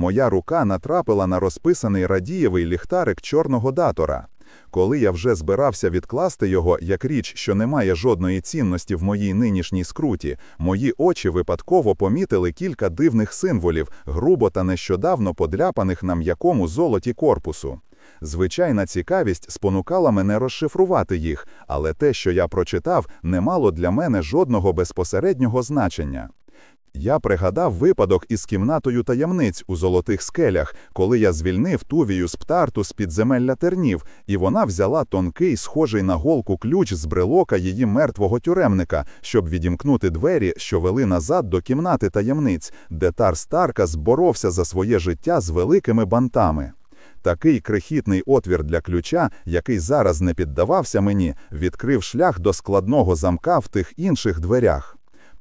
моя рука натрапила на розписаний радієвий ліхтарик чорного датора. Коли я вже збирався відкласти його як річ, що не має жодної цінності в моїй нинішній скруті, мої очі випадково помітили кілька дивних символів, грубо та нещодавно подряпаних на м'якому золоті корпусу. Звичайна цікавість спонукала мене розшифрувати їх, але те, що я прочитав, не мало для мене жодного безпосереднього значення. Я пригадав випадок із кімнатою таємниць у золотих скелях, коли я звільнив тувію з птарту з підземелля тернів, і вона взяла тонкий, схожий на голку ключ з брелока її мертвого тюремника, щоб відімкнути двері, що вели назад до кімнати таємниць, де Тар Старка зборовся за своє життя з великими бантами. Такий крихітний отвір для ключа, який зараз не піддавався мені, відкрив шлях до складного замка в тих інших дверях.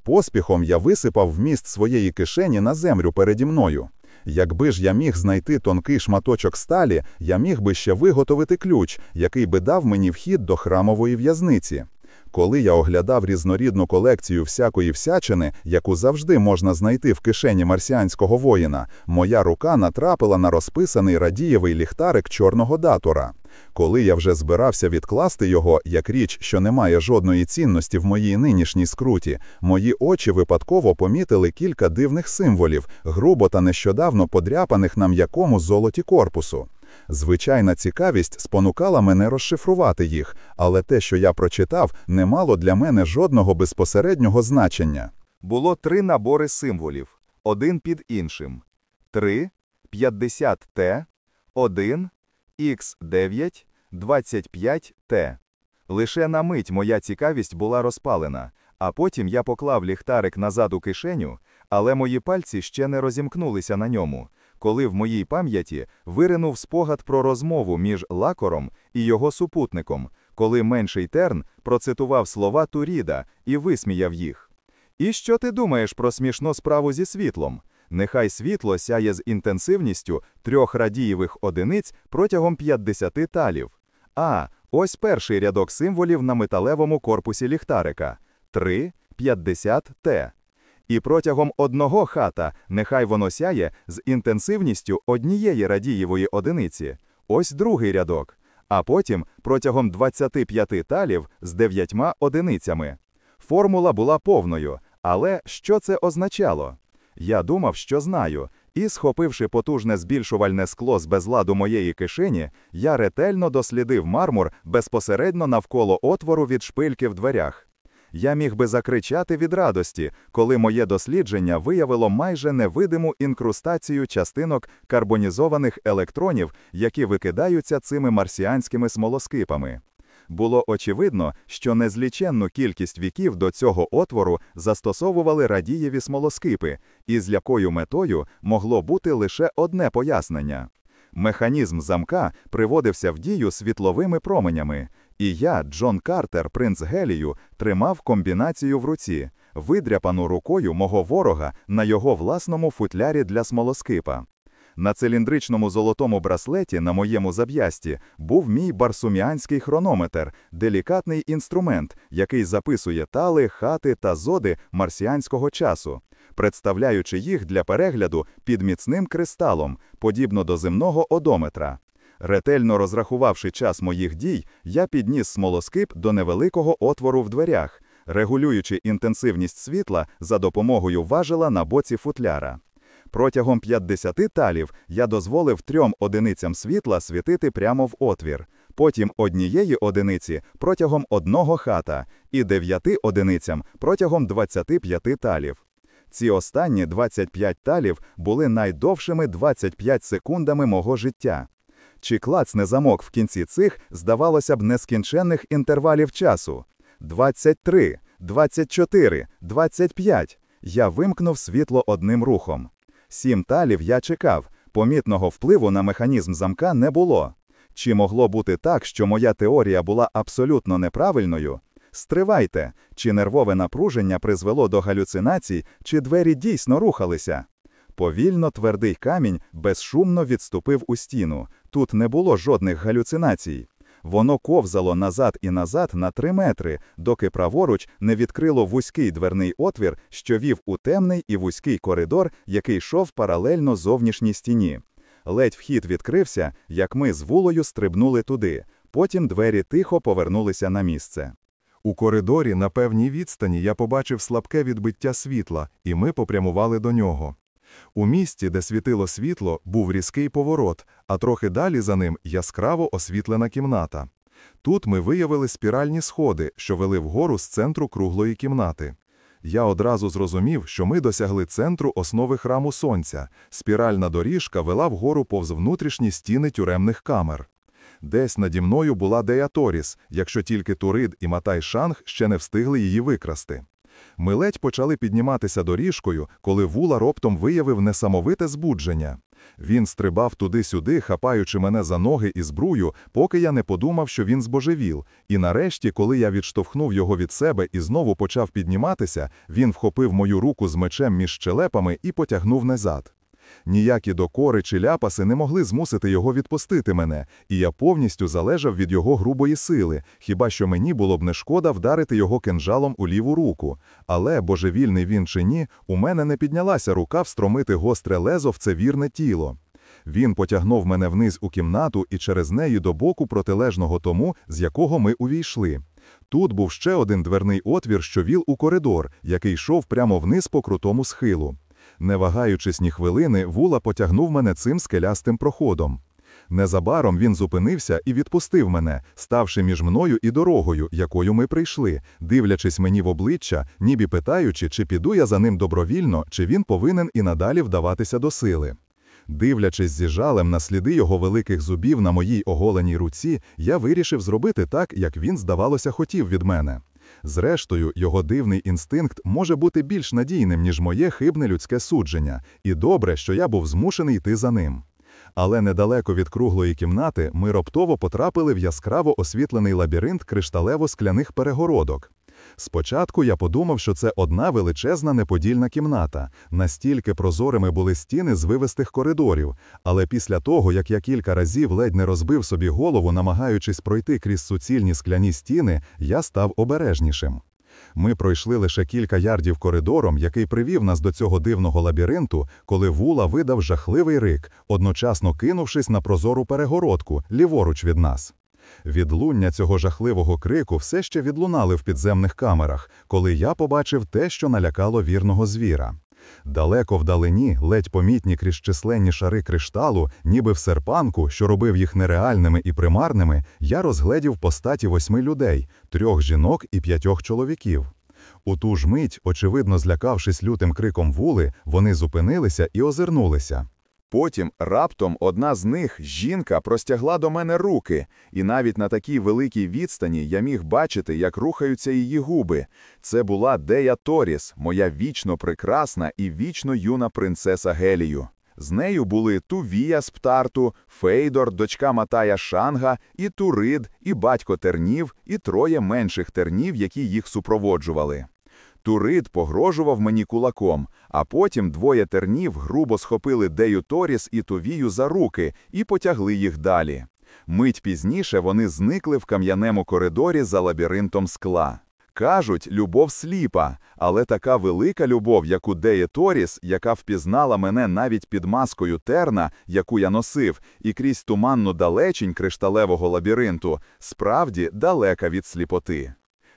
Поспіхом я висипав вміст своєї кишені на землю переді мною. Якби ж я міг знайти тонкий шматочок сталі, я міг би ще виготовити ключ, який би дав мені вхід до храмової в'язниці. Коли я оглядав різнорідну колекцію всякої всячини, яку завжди можна знайти в кишені марсіанського воїна, моя рука натрапила на розписаний радієвий ліхтарик чорного датора. Коли я вже збирався відкласти його як річ, що не має жодної цінності в моїй нинішній скруті, мої очі випадково помітили кілька дивних символів, грубо та нещодавно подряпаних на м'якому золоті корпусу. Звичайна цікавість спонукала мене розшифрувати їх, але те, що я прочитав, не мало для мене жодного безпосереднього значення. Було три набори символів, один під іншим: 3, 50Т, 1, Х9, 25Т. Лише на мить моя цікавість була розпалена, а потім я поклав ліхтарик назад у кишеню, але мої пальці ще не розімкнулися на ньому коли в моїй пам'яті виринув спогад про розмову між лакором і його супутником, коли менший терн процитував слова Туріда і висміяв їх. І що ти думаєш про смішну справу зі світлом? Нехай світло сяє з інтенсивністю трьох радієвих одиниць протягом 50 талів. А ось перший рядок символів на металевому корпусі ліхтарика 3, 50 Т і протягом одного хата нехай воно сяє з інтенсивністю однієї радієвої одиниці, ось другий рядок, а потім протягом 25 талів з дев'ятьма одиницями. Формула була повною, але що це означало? Я думав, що знаю, і, схопивши потужне збільшувальне скло з безладу моєї кишені, я ретельно дослідив мармур безпосередньо навколо отвору від шпильки в дверях я міг би закричати від радості, коли моє дослідження виявило майже невидиму інкрустацію частинок карбонізованих електронів, які викидаються цими марсіанськими смолоскипами. Було очевидно, що незліченну кількість віків до цього отвору застосовували радієві смолоскипи, і з якою метою могло бути лише одне пояснення. Механізм замка приводився в дію світловими променями, і я, Джон Картер, принц Гелію, тримав комбінацію в руці, видряпану рукою мого ворога на його власному футлярі для смолоскипа. На циліндричному золотому браслеті на моєму зап'ясті був мій барсуміанський хронометр, делікатний інструмент, який записує тали, хати та зоди марсіанського часу, представляючи їх для перегляду під міцним кристалом, подібно до земного одометра. Ретельно розрахувавши час моїх дій, я підніс смолоскип до невеликого отвору в дверях, регулюючи інтенсивність світла за допомогою важела на боці футляра. Протягом 50 талів я дозволив трьом одиницям світла світити прямо в отвір, потім однієї одиниці протягом одного хата і дев'яти одиницям протягом 25 талів. Ці останні 25 талів були найдовшими 25 секундами мого життя. Чи клацне замок в кінці цих, здавалося б, нескінченних інтервалів часу. 23, 24, 25. Я вимкнув світло одним рухом. Сім талів я чекав, помітного впливу на механізм замка не було. Чи могло бути так, що моя теорія була абсолютно неправильною? Стривайте, чи нервове напруження призвело до галюцинацій, чи двері дійсно рухалися? Повільно твердий камінь безшумно відступив у стіну. Тут не було жодних галюцинацій. Воно ковзало назад і назад на три метри, доки праворуч не відкрило вузький дверний отвір, що вів у темний і вузький коридор, який йшов паралельно зовнішній стіні. Ледь вхід відкрився, як ми з вулою стрибнули туди. Потім двері тихо повернулися на місце. У коридорі на певній відстані я побачив слабке відбиття світла, і ми попрямували до нього. У місті, де світило світло, був різкий поворот, а трохи далі за ним яскраво освітлена кімната. Тут ми виявили спіральні сходи, що вели вгору з центру круглої кімнати. Я одразу зрозумів, що ми досягли центру основи храму сонця. Спіральна доріжка вела вгору повз внутрішні стіни тюремних камер. Десь наді мною була Деяторіс, якщо тільки Турид і Матай Шанг ще не встигли її викрасти. Ми ледь почали підніматися доріжкою, коли вула роптом виявив несамовите збудження. Він стрибав туди-сюди, хапаючи мене за ноги і збрую, поки я не подумав, що він збожевіл. І нарешті, коли я відштовхнув його від себе і знову почав підніматися, він вхопив мою руку з мечем між щелепами і потягнув назад. Ніякі докори чи ляпаси не могли змусити його відпустити мене, і я повністю залежав від його грубої сили, хіба що мені було б не шкода вдарити його кинжалом у ліву руку. Але, божевільний він чи ні, у мене не піднялася рука встромити гостре лезо в це вірне тіло. Він потягнув мене вниз у кімнату і через неї до боку протилежного тому, з якого ми увійшли. Тут був ще один дверний отвір, що вів у коридор, який йшов прямо вниз по крутому схилу. Не вагаючись ні хвилини, вула потягнув мене цим скелястим проходом. Незабаром він зупинився і відпустив мене, ставши між мною і дорогою, якою ми прийшли, дивлячись мені в обличчя, ніби питаючи, чи піду я за ним добровільно, чи він повинен і надалі вдаватися до сили. Дивлячись зі жалем на сліди його великих зубів на моїй оголеній руці, я вирішив зробити так, як він, здавалося, хотів від мене. Зрештою, його дивний інстинкт може бути більш надійним, ніж моє хибне людське судження, і добре, що я був змушений йти за ним. Але недалеко від круглої кімнати ми раптово потрапили в яскраво освітлений лабіринт кришталево-скляних перегородок. Спочатку я подумав, що це одна величезна неподільна кімната, настільки прозорими були стіни з вивестих коридорів, але після того, як я кілька разів ледь не розбив собі голову, намагаючись пройти крізь суцільні скляні стіни, я став обережнішим. Ми пройшли лише кілька ярдів коридором, який привів нас до цього дивного лабіринту, коли вула видав жахливий рик, одночасно кинувшись на прозору перегородку, ліворуч від нас. Відлуння цього жахливого крику все ще відлунали в підземних камерах, коли я побачив те, що налякало вірного звіра. Далеко вдалині, ледь помітні крізь численні шари кришталу, ніби в серпанку, що робив їх нереальними і примарними, я розгледів постаті восьми людей, трьох жінок і п'ятьох чоловіків. У ту ж мить, очевидно злякавшись лютим криком вули, вони зупинилися і озирнулися. Потім раптом одна з них, жінка, простягла до мене руки, і навіть на такій великій відстані я міг бачити, як рухаються її губи. Це була Дея Торіс, моя вічно прекрасна і вічно юна принцеса Гелію. З нею були Тувія з Птарту, Фейдор, дочка Матая Шанга, і Турид, і батько тернів, і троє менших тернів, які їх супроводжували. Турид погрожував мені кулаком, а потім двоє тернів грубо схопили Дею Торіс і Тувію за руки і потягли їх далі. Мить пізніше вони зникли в кам'яному коридорі за лабіринтом скла. Кажуть, любов сліпа, але така велика любов, як у Деї Торіс, яка впізнала мене навіть під маскою терна, яку я носив, і крізь туманну далечінь кришталевого лабіринту, справді далека від сліпоти.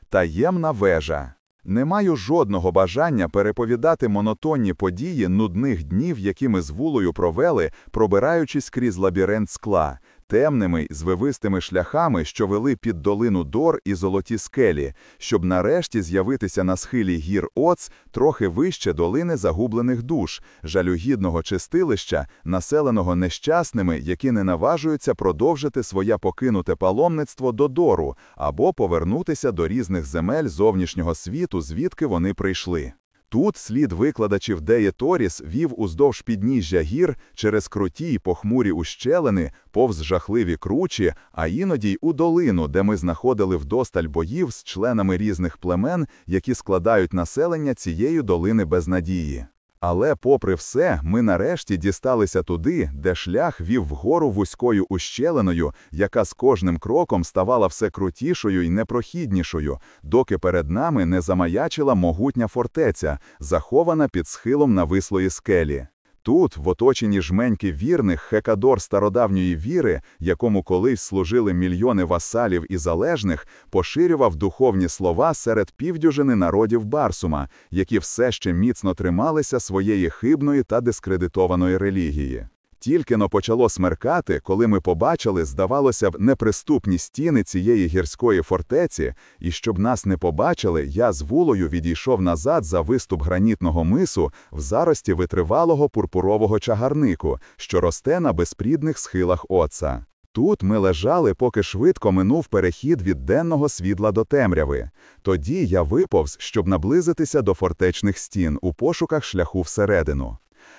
Таємна вежа. Не маю жодного бажання переповідати монотонні події нудних днів, які ми з вулою провели, пробираючись крізь лабіринт скла, темними звивистими шляхами, що вели під долину Дор і золоті скелі, щоб нарешті з'явитися на схилі гір Оц трохи вище долини загублених душ, жалюгідного чистилища, населеного нещасними, які не наважуються продовжити своє покинуте паломництво до Дору або повернутися до різних земель зовнішнього світу, звідки вони прийшли. Тут слід викладачів Деє Торіс вів уздовж підніжжя гір через круті й похмурі ущелини, повз жахливі кручі, а іноді й у долину, де ми знаходили вдосталь боїв з членами різних племен, які складають населення цієї долини без надії. Але, попри все, ми нарешті дісталися туди, де шлях вів вгору вузькою ущелиною, яка з кожним кроком ставала все крутішою і непрохіднішою, доки перед нами не замаячила могутня фортеця, захована під схилом навислої скелі. Тут, в оточенні жменьки вірних, хекадор стародавньої віри, якому колись служили мільйони васалів і залежних, поширював духовні слова серед півдюжини народів Барсума, які все ще міцно трималися своєї хибної та дискредитованої релігії. Тільки но почало смеркати, коли ми побачили, здавалося б, неприступні стіни цієї гірської фортеці, і щоб нас не побачили, я з вулою відійшов назад за виступ гранітного мису в зарості витривалого пурпурового чагарнику, що росте на безпрідних схилах оца. Тут ми лежали, поки швидко минув перехід від денного світла до темряви. Тоді я виповз, щоб наблизитися до фортечних стін у пошуках шляху всередину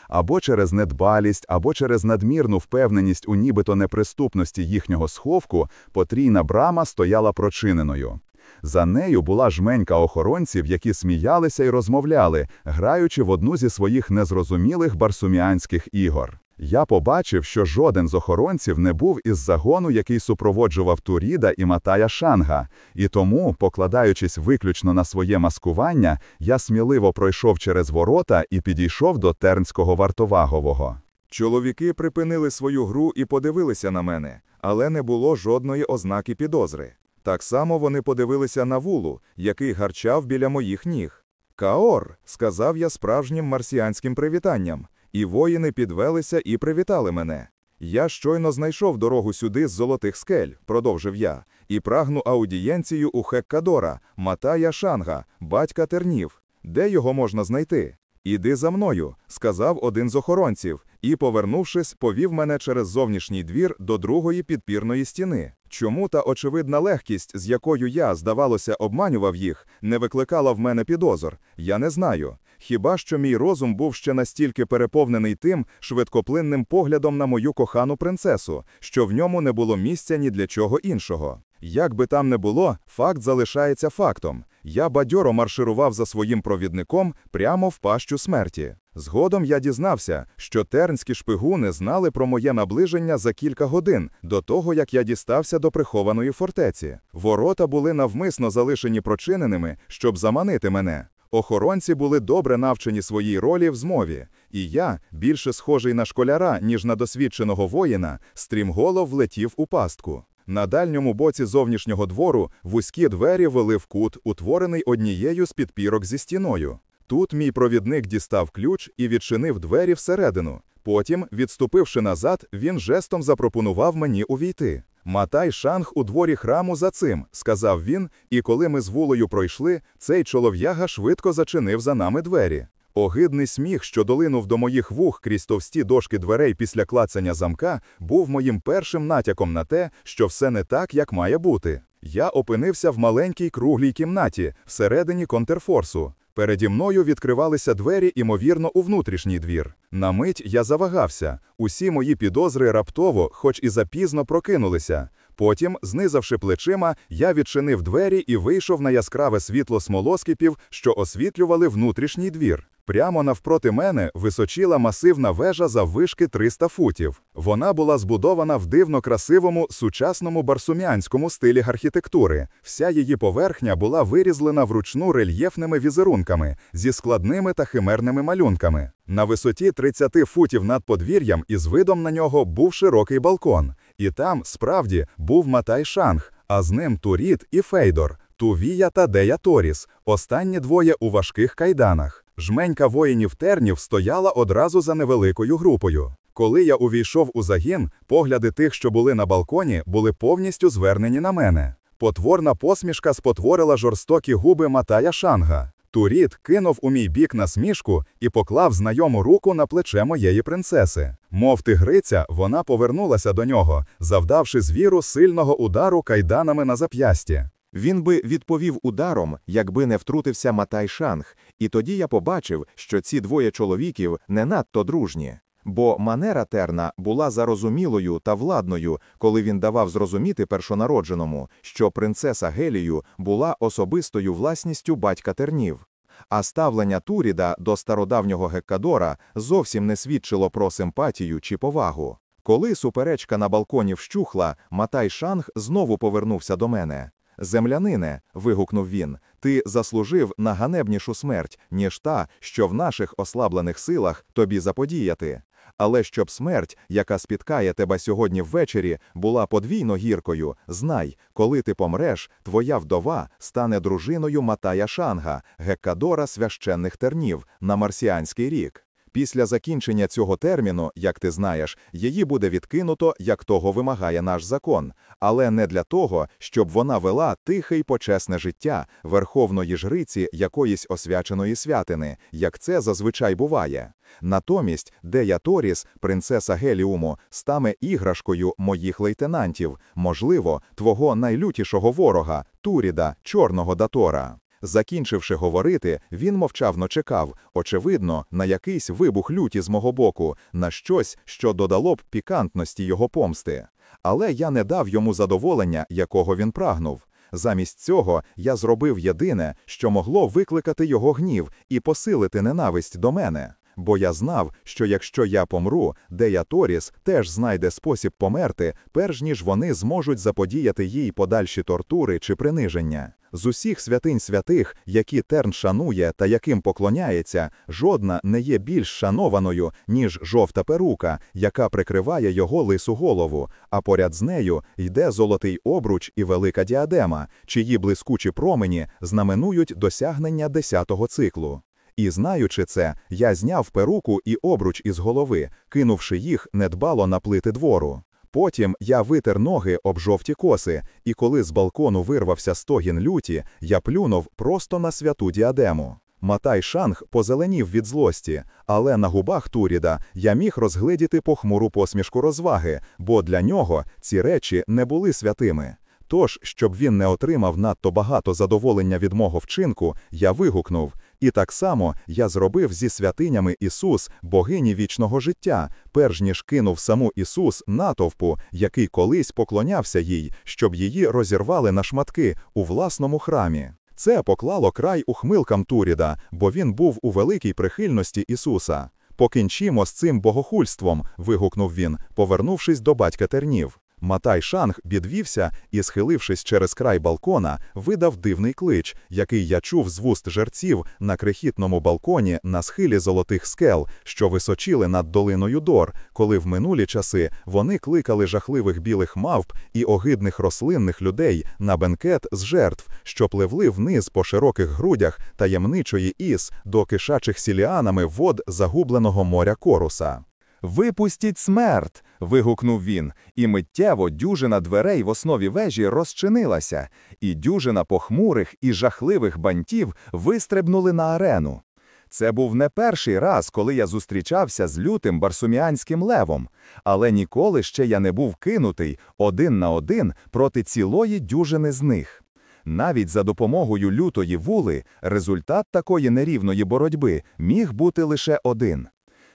або через недбалість, або через надмірну впевненість у нібито неприступності їхнього сховку, потрійна брама стояла прочиненою. За нею була жменька охоронців, які сміялися й розмовляли, граючи в одну зі своїх незрозумілих барсуміанських ігор. Я побачив, що жоден з охоронців не був із загону, який супроводжував Туріда і Матая Шанга, і тому, покладаючись виключно на своє маскування, я сміливо пройшов через ворота і підійшов до тернського вартовагового. Чоловіки припинили свою гру і подивилися на мене, але не було жодної ознаки підозри. Так само вони подивилися на вулу, який гарчав біля моїх ніг. Каор, сказав я справжнім марсіанським привітанням, і воїни підвелися і привітали мене. Я щойно знайшов дорогу сюди з золотих скель, продовжив я, і прагну аудієнцію у Хеккадора, Матая Шанга, батька тернів. Де його можна знайти? Іди за мною, сказав один з охоронців, і, повернувшись, повів мене через зовнішній двір до другої підпірної стіни. Чому та очевидна легкість, з якою я, здавалося, обманював їх, не викликала в мене підозр, я не знаю. Хіба що мій розум був ще настільки переповнений тим швидкоплинним поглядом на мою кохану принцесу, що в ньому не було місця ні для чого іншого. Як би там не було, факт залишається фактом. Я бадьоро марширував за своїм провідником прямо в пащу смерті. Згодом я дізнався, що тернські шпигуни знали про моє наближення за кілька годин до того, як я дістався до прихованої фортеці. Ворота були навмисно залишені прочиненими, щоб заманити мене. Охоронці були добре навчені своїй ролі в змові, і я, більше схожий на школяра, ніж на досвідченого воїна, стрімголов влетів у пастку. На дальньому боці зовнішнього двору вузькі двері вели в кут, утворений однією з підпірок зі стіною. Тут мій провідник дістав ключ і відчинив двері всередину. Потім, відступивши назад, він жестом запропонував мені увійти. Матай шанг у дворі храму за цим, сказав він, і коли ми з вулою пройшли, цей чолов'яга швидко зачинив за нами двері. Огидний сміх, що долинув до моїх вух крізь товсті дошки дверей після клацання замка, був моїм першим натяком на те, що все не так, як має бути. Я опинився в маленькій круглій кімнаті, всередині контрфорсу. Переді мною відкривалися двері, імовірно, у внутрішній двір. На мить я завагався. Усі мої підозри раптово, хоч і запізно, прокинулися. Потім, знизавши плечима, я відчинив двері і вийшов на яскраве світло смолоскипів, що освітлювали внутрішній двір. Прямо навпроти мене височила масивна вежа заввишки 300 футів. Вона була збудована в дивно красивому сучасному барсумянському стилі архітектури. Вся її поверхня була вирізлена вручну рельєфними візерунками зі складними та химерними малюнками. На висоті 30 футів над подвір'ям із видом на нього був широкий балкон, і там справді був Матай Шанг, а з ним Туріт і Фейдор, Тувія та Дея Торіс, останні двоє у важких кайданах. Жменька воїнів тернів стояла одразу за невеликою групою. Коли я увійшов у загін, погляди тих, що були на балконі, були повністю звернені на мене. Потворна посмішка спотворила жорстокі губи Матая Шанга. Туріт кинув у мій бік насмішку і поклав знайому руку на плече моєї принцеси. Мов тигриця, вона повернулася до нього, завдавши звіру сильного удару кайданами на зап'ясті. Він би відповів ударом, якби не втрутився Матай Шанг, і тоді я побачив, що ці двоє чоловіків не надто дружні. Бо манера Терна була зарозумілою та владною, коли він давав зрозуміти першонародженому, що принцеса Гелію була особистою власністю батька Тернів. а ставлення Туріда до стародавнього Геккадора зовсім не свідчило про симпатію чи повагу. Коли суперечка на балконі вщухла, Матай Шанг знову повернувся до мене. Землянине, вигукнув він, ти заслужив на ганебнішу смерть, ніж та, що в наших ослаблених силах тобі заподіяти. Але щоб смерть, яка спіткає тебе сьогодні ввечері, була подвійно гіркою, знай, коли ти помреш, твоя вдова стане дружиною Матая Шанга, геккадора священних тернів на марсіанський рік. Після закінчення цього терміну, як ти знаєш, її буде відкинуто, як того вимагає наш закон, але не для того, щоб вона вела тихе й почесне життя верховної жриці якоїсь освяченої святини, як це зазвичай буває. Натомість Дея Торіс, принцеса Геліуму, стане іграшкою моїх лейтенантів, можливо, твого найлютішого ворога, Туріда, чорного датора. Закінчивши говорити, він мовчавно чекав, очевидно, на якийсь вибух люті з мого боку, на щось, що додало б пікантності його помсти. Але я не дав йому задоволення, якого він прагнув. Замість цього я зробив єдине, що могло викликати його гнів і посилити ненависть до мене. Бо я знав, що якщо я помру, Дея Торіс теж знайде спосіб померти, перш ніж вони зможуть заподіяти їй подальші тортури чи приниження. З усіх святинь святих, які Терн шанує та яким поклоняється, жодна не є більш шанованою, ніж жовта перука, яка прикриває його лису голову, а поряд з нею йде золотий обруч і велика діадема, чиї блискучі промені знаменують досягнення десятого циклу. І знаючи це, я зняв перуку і обруч із голови, кинувши їх недбало на плити двору. Потім я витер ноги об жовті коси, і коли з балкону вирвався стогін люті, я плюнув просто на святу діадему. Матай Шанг позеленів від злості, але на губах Туріда я міг розгледіти похмуру посмішку розваги, бо для нього ці речі не були святими. Тож, щоб він не отримав надто багато задоволення від мого вчинку, я вигукнув. І так само я зробив зі святинями Ісус, богині вічного життя, перш ніж кинув саму Ісус натовпу, який колись поклонявся їй, щоб її розірвали на шматки у власному храмі. Це поклало край ухмилкам Туріда, бо він був у великій прихильності Ісуса. Покінчімо з цим богохульством, вигукнув він, повернувшись до батька тернів. Матай Шанг підвівся і, схилившись через край балкона, видав дивний клич, який я чув з вуст жерців на крихітному балконі на схилі золотих скел, що височили над долиною Дор, коли в минулі часи вони кликали жахливих білих мавп і огидних рослинних людей на бенкет з жертв, що пливли вниз по широких грудях таємничої іс до кишачих сіліанами вод загубленого моря Коруса. Випустіть смерть. вигукнув він, і миттєво дюжина дверей в основі вежі розчинилася, і дюжина похмурих і жахливих бантів вистрибнули на арену. Це був не перший раз, коли я зустрічався з лютим барсуміанським левом, але ніколи ще я не був кинутий один на один проти цілої дюжини з них. Навіть за допомогою лютої вули результат такої нерівної боротьби міг бути лише один.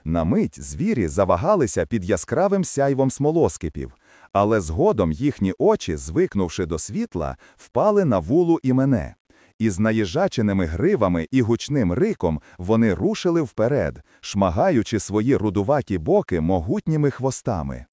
На мить звірі завагалися під яскравим сяйвом смолоскипів, але згодом їхні очі, звикнувши до світла, впали на вулу і мене. Із наїжаченими гривами і гучним риком вони рушили вперед, шмагаючи свої рудуваті боки могутніми хвостами.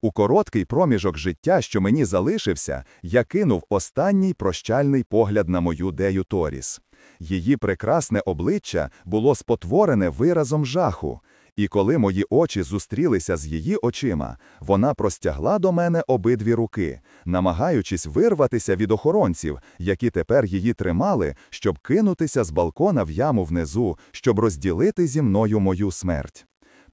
У короткий проміжок життя, що мені залишився, я кинув останній прощальний погляд на мою дею Торіс. Її прекрасне обличчя було спотворене виразом жаху, і коли мої очі зустрілися з її очима, вона простягла до мене обидві руки, намагаючись вирватися від охоронців, які тепер її тримали, щоб кинутися з балкона в яму внизу, щоб розділити зі мною мою смерть.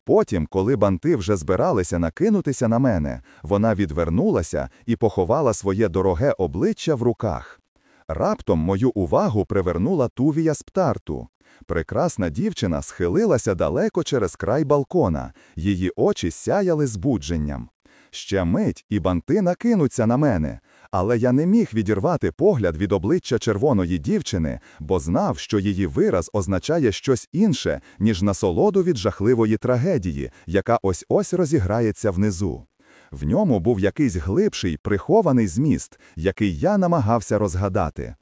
Потім, коли банти вже збиралися накинутися на мене, вона відвернулася і поховала своє дороге обличчя в руках. Раптом мою увагу привернула Тувія з птарту. Прекрасна дівчина схилилася далеко через край балкона, її очі сяяли збудженням. Ще мить, і банти накинуться на мене, але я не міг відірвати погляд від обличчя червоної дівчини, бо знав, що її вираз означає щось інше, ніж насолоду від жахливої трагедії, яка ось ось розіграється внизу. В ньому був якийсь глибший, прихований зміст, який я намагався розгадати.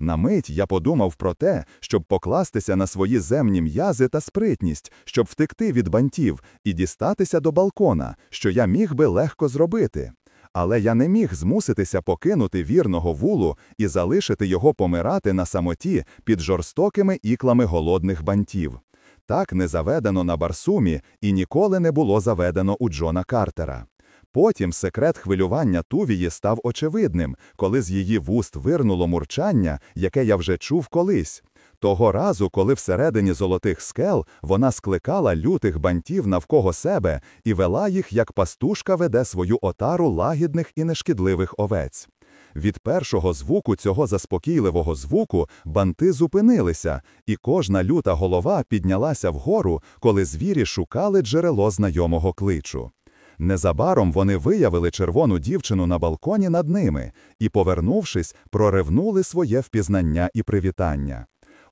На мить я подумав про те, щоб покластися на свої земні м'язи та спритність, щоб втекти від бантів і дістатися до балкона, що я міг би легко зробити. Але я не міг змуситися покинути вірного вулу і залишити його помирати на самоті під жорстокими іклами голодних бантів. Так не заведено на Барсумі і ніколи не було заведено у Джона Картера. Потім секрет хвилювання Тувії став очевидним, коли з її вуст вирнуло мурчання, яке я вже чув колись. Того разу, коли всередині золотих скел вона скликала лютих бантів навкого себе і вела їх, як пастушка веде свою отару лагідних і нешкідливих овець. Від першого звуку цього заспокійливого звуку банти зупинилися, і кожна люта голова піднялася вгору, коли звірі шукали джерело знайомого кличу. Незабаром вони виявили червону дівчину на балконі над ними і, повернувшись, проривнули своє впізнання і привітання.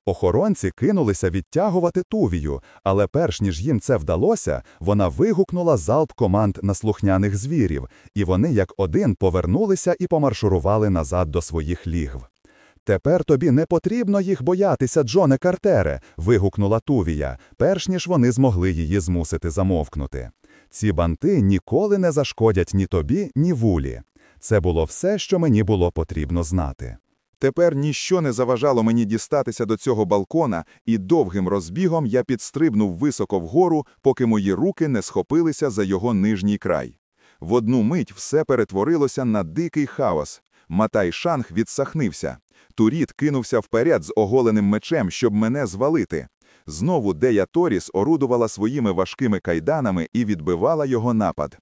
Охоронці кинулися відтягувати тувію, але перш ніж їм це вдалося, вона вигукнула залп команд на слухняних звірів, і вони як один повернулися і помаршурували назад до своїх лігв. Тепер тобі не потрібно їх боятися, Джоне Картере. вигукнула Тувія, перш ніж вони змогли її змусити замовкнути. Ці банти ніколи не зашкодять ні тобі, ні вулі. Це було все, що мені було потрібно знати. Тепер ніщо не заважало мені дістатися до цього балкона, і довгим розбігом я підстрибнув високо вгору, поки мої руки не схопилися за його нижній край. В одну мить все перетворилося на дикий хаос. Матай Шанг відсахнився. Туріт кинувся вперед з оголеним мечем, щоб мене звалити. Знову Дея Торіс орудувала своїми важкими кайданами і відбивала його напад.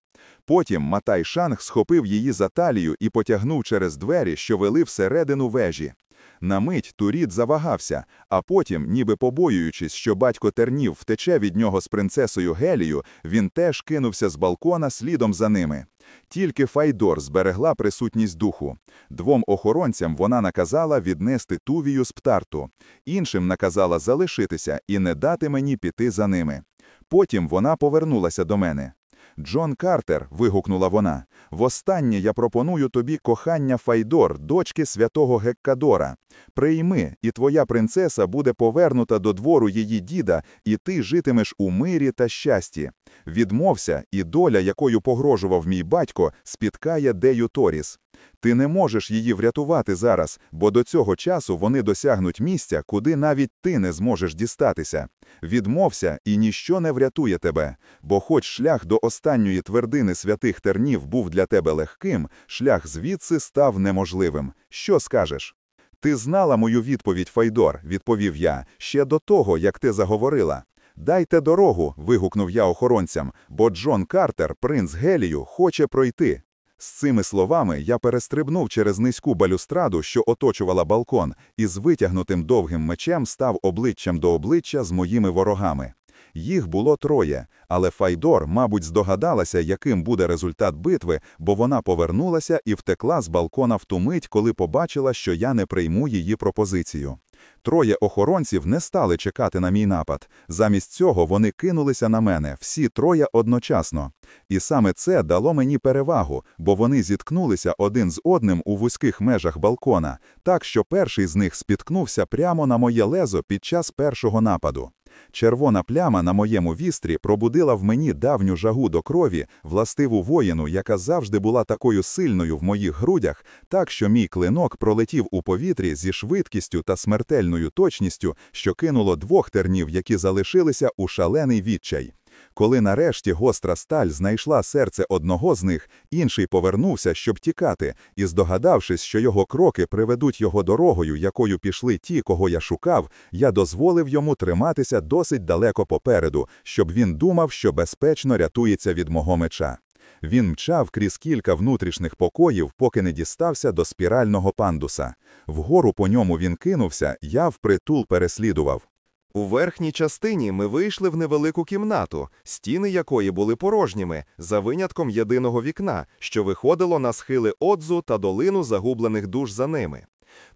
Потім Матай Шанг схопив її за талію і потягнув через двері, що вели всередину вежі. На мить Туріт завагався, а потім, ніби побоюючись, що батько тернів втече від нього з принцесою Гелію, він теж кинувся з балкона слідом за ними. Тільки Файдор зберегла присутність духу. Двом охоронцям вона наказала віднести Тувію з птарту, іншим наказала залишитися і не дати мені піти за ними. Потім вона повернулася до мене. Джон Картер, вигукнула вона, востаннє я пропоную тобі кохання Файдор, дочки святого Геккадора. Прийми, і твоя принцеса буде повернута до двору її діда, і ти житимеш у мирі та щасті. Відмовся, і доля, якою погрожував мій батько, спіткає Дею Торіс. Ти не можеш її врятувати зараз, бо до цього часу вони досягнуть місця, куди навіть ти не зможеш дістатися. Відмовся, і ніщо не врятує тебе, бо хоч шлях до останньої твердини святих тернів був для тебе легким, шлях звідси став неможливим. Що скажеш? Ти знала мою відповідь, Файдор, відповів я, ще до того, як ти заговорила. Дайте дорогу, вигукнув я охоронцям, бо Джон Картер, принц Гелію, хоче пройти. З цими словами я перестрибнув через низьку балюстраду, що оточувала балкон, і з витягнутим довгим мечем став обличчям до обличчя з моїми ворогами. Їх було троє, але Файдор, мабуть, здогадалася, яким буде результат битви, бо вона повернулася і втекла з балкона в ту мить, коли побачила, що я не прийму її пропозицію. Троє охоронців не стали чекати на мій напад. Замість цього вони кинулися на мене, всі троє одночасно. І саме це дало мені перевагу, бо вони зіткнулися один з одним у вузьких межах балкона, так що перший з них спіткнувся прямо на моє лезо під час першого нападу. Червона пляма на моєму вістрі пробудила в мені давню жагу до крові, властиву воїну, яка завжди була такою сильною в моїх грудях, так що мій клинок пролетів у повітрі зі швидкістю та смертельною точністю, що кинуло двох тернів, які залишилися у шалений відчай. Коли нарешті гостра сталь знайшла серце одного з них, інший повернувся, щоб тікати, і, здогадавшись, що його кроки приведуть його дорогою, якою пішли ті, кого я шукав, я дозволив йому триматися досить далеко попереду, щоб він думав, що безпечно рятується від мого меча. Він мчав крізь кілька внутрішніх покоїв, поки не дістався до спірального пандуса. Вгору по ньому він кинувся, я впритул переслідував. У верхній частині ми вийшли в невелику кімнату, стіни якої були порожніми, за винятком єдиного вікна, що виходило на схили Одзу та долину загублених душ за ними.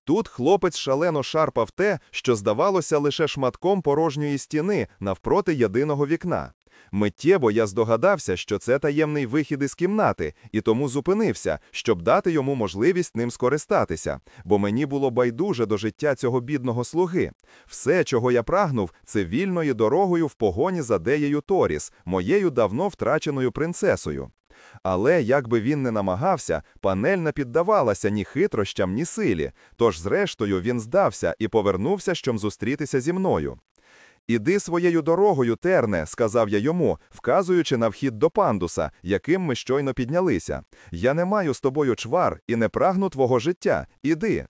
Тут хлопець шалено шарпав те, що здавалося лише шматком порожньої стіни навпроти єдиного вікна. Миттєво я здогадався, що це таємний вихід із кімнати, і тому зупинився, щоб дати йому можливість ним скористатися, бо мені було байдуже до життя цього бідного слуги. Все, чого я прагнув, це вільною дорогою в погоні за Деєю Торіс, моєю давно втраченою принцесою. Але як би він не намагався, панель не піддавалася ні хитрощам, ні силі, тож зрештою він здався і повернувся, щоб зустрітися зі мною. Іди своєю дорогою, терне, сказав я йому, вказуючи на вхід до пандуса, яким ми щойно піднялися. Я не маю з тобою чвар і не прагну твого життя. Іди.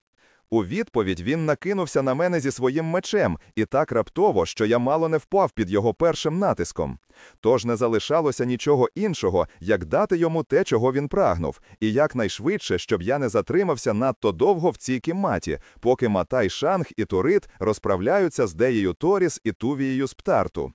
У відповідь він накинувся на мене зі своїм мечем, і так раптово, що я мало не впав під його першим натиском. Тож не залишалося нічого іншого, як дати йому те, чого він прагнув, і якнайшвидше, щоб я не затримався надто довго в цій кімнаті, поки Матай Шанг і Турит розправляються з Деєю Торіс і Тувією з Птарту.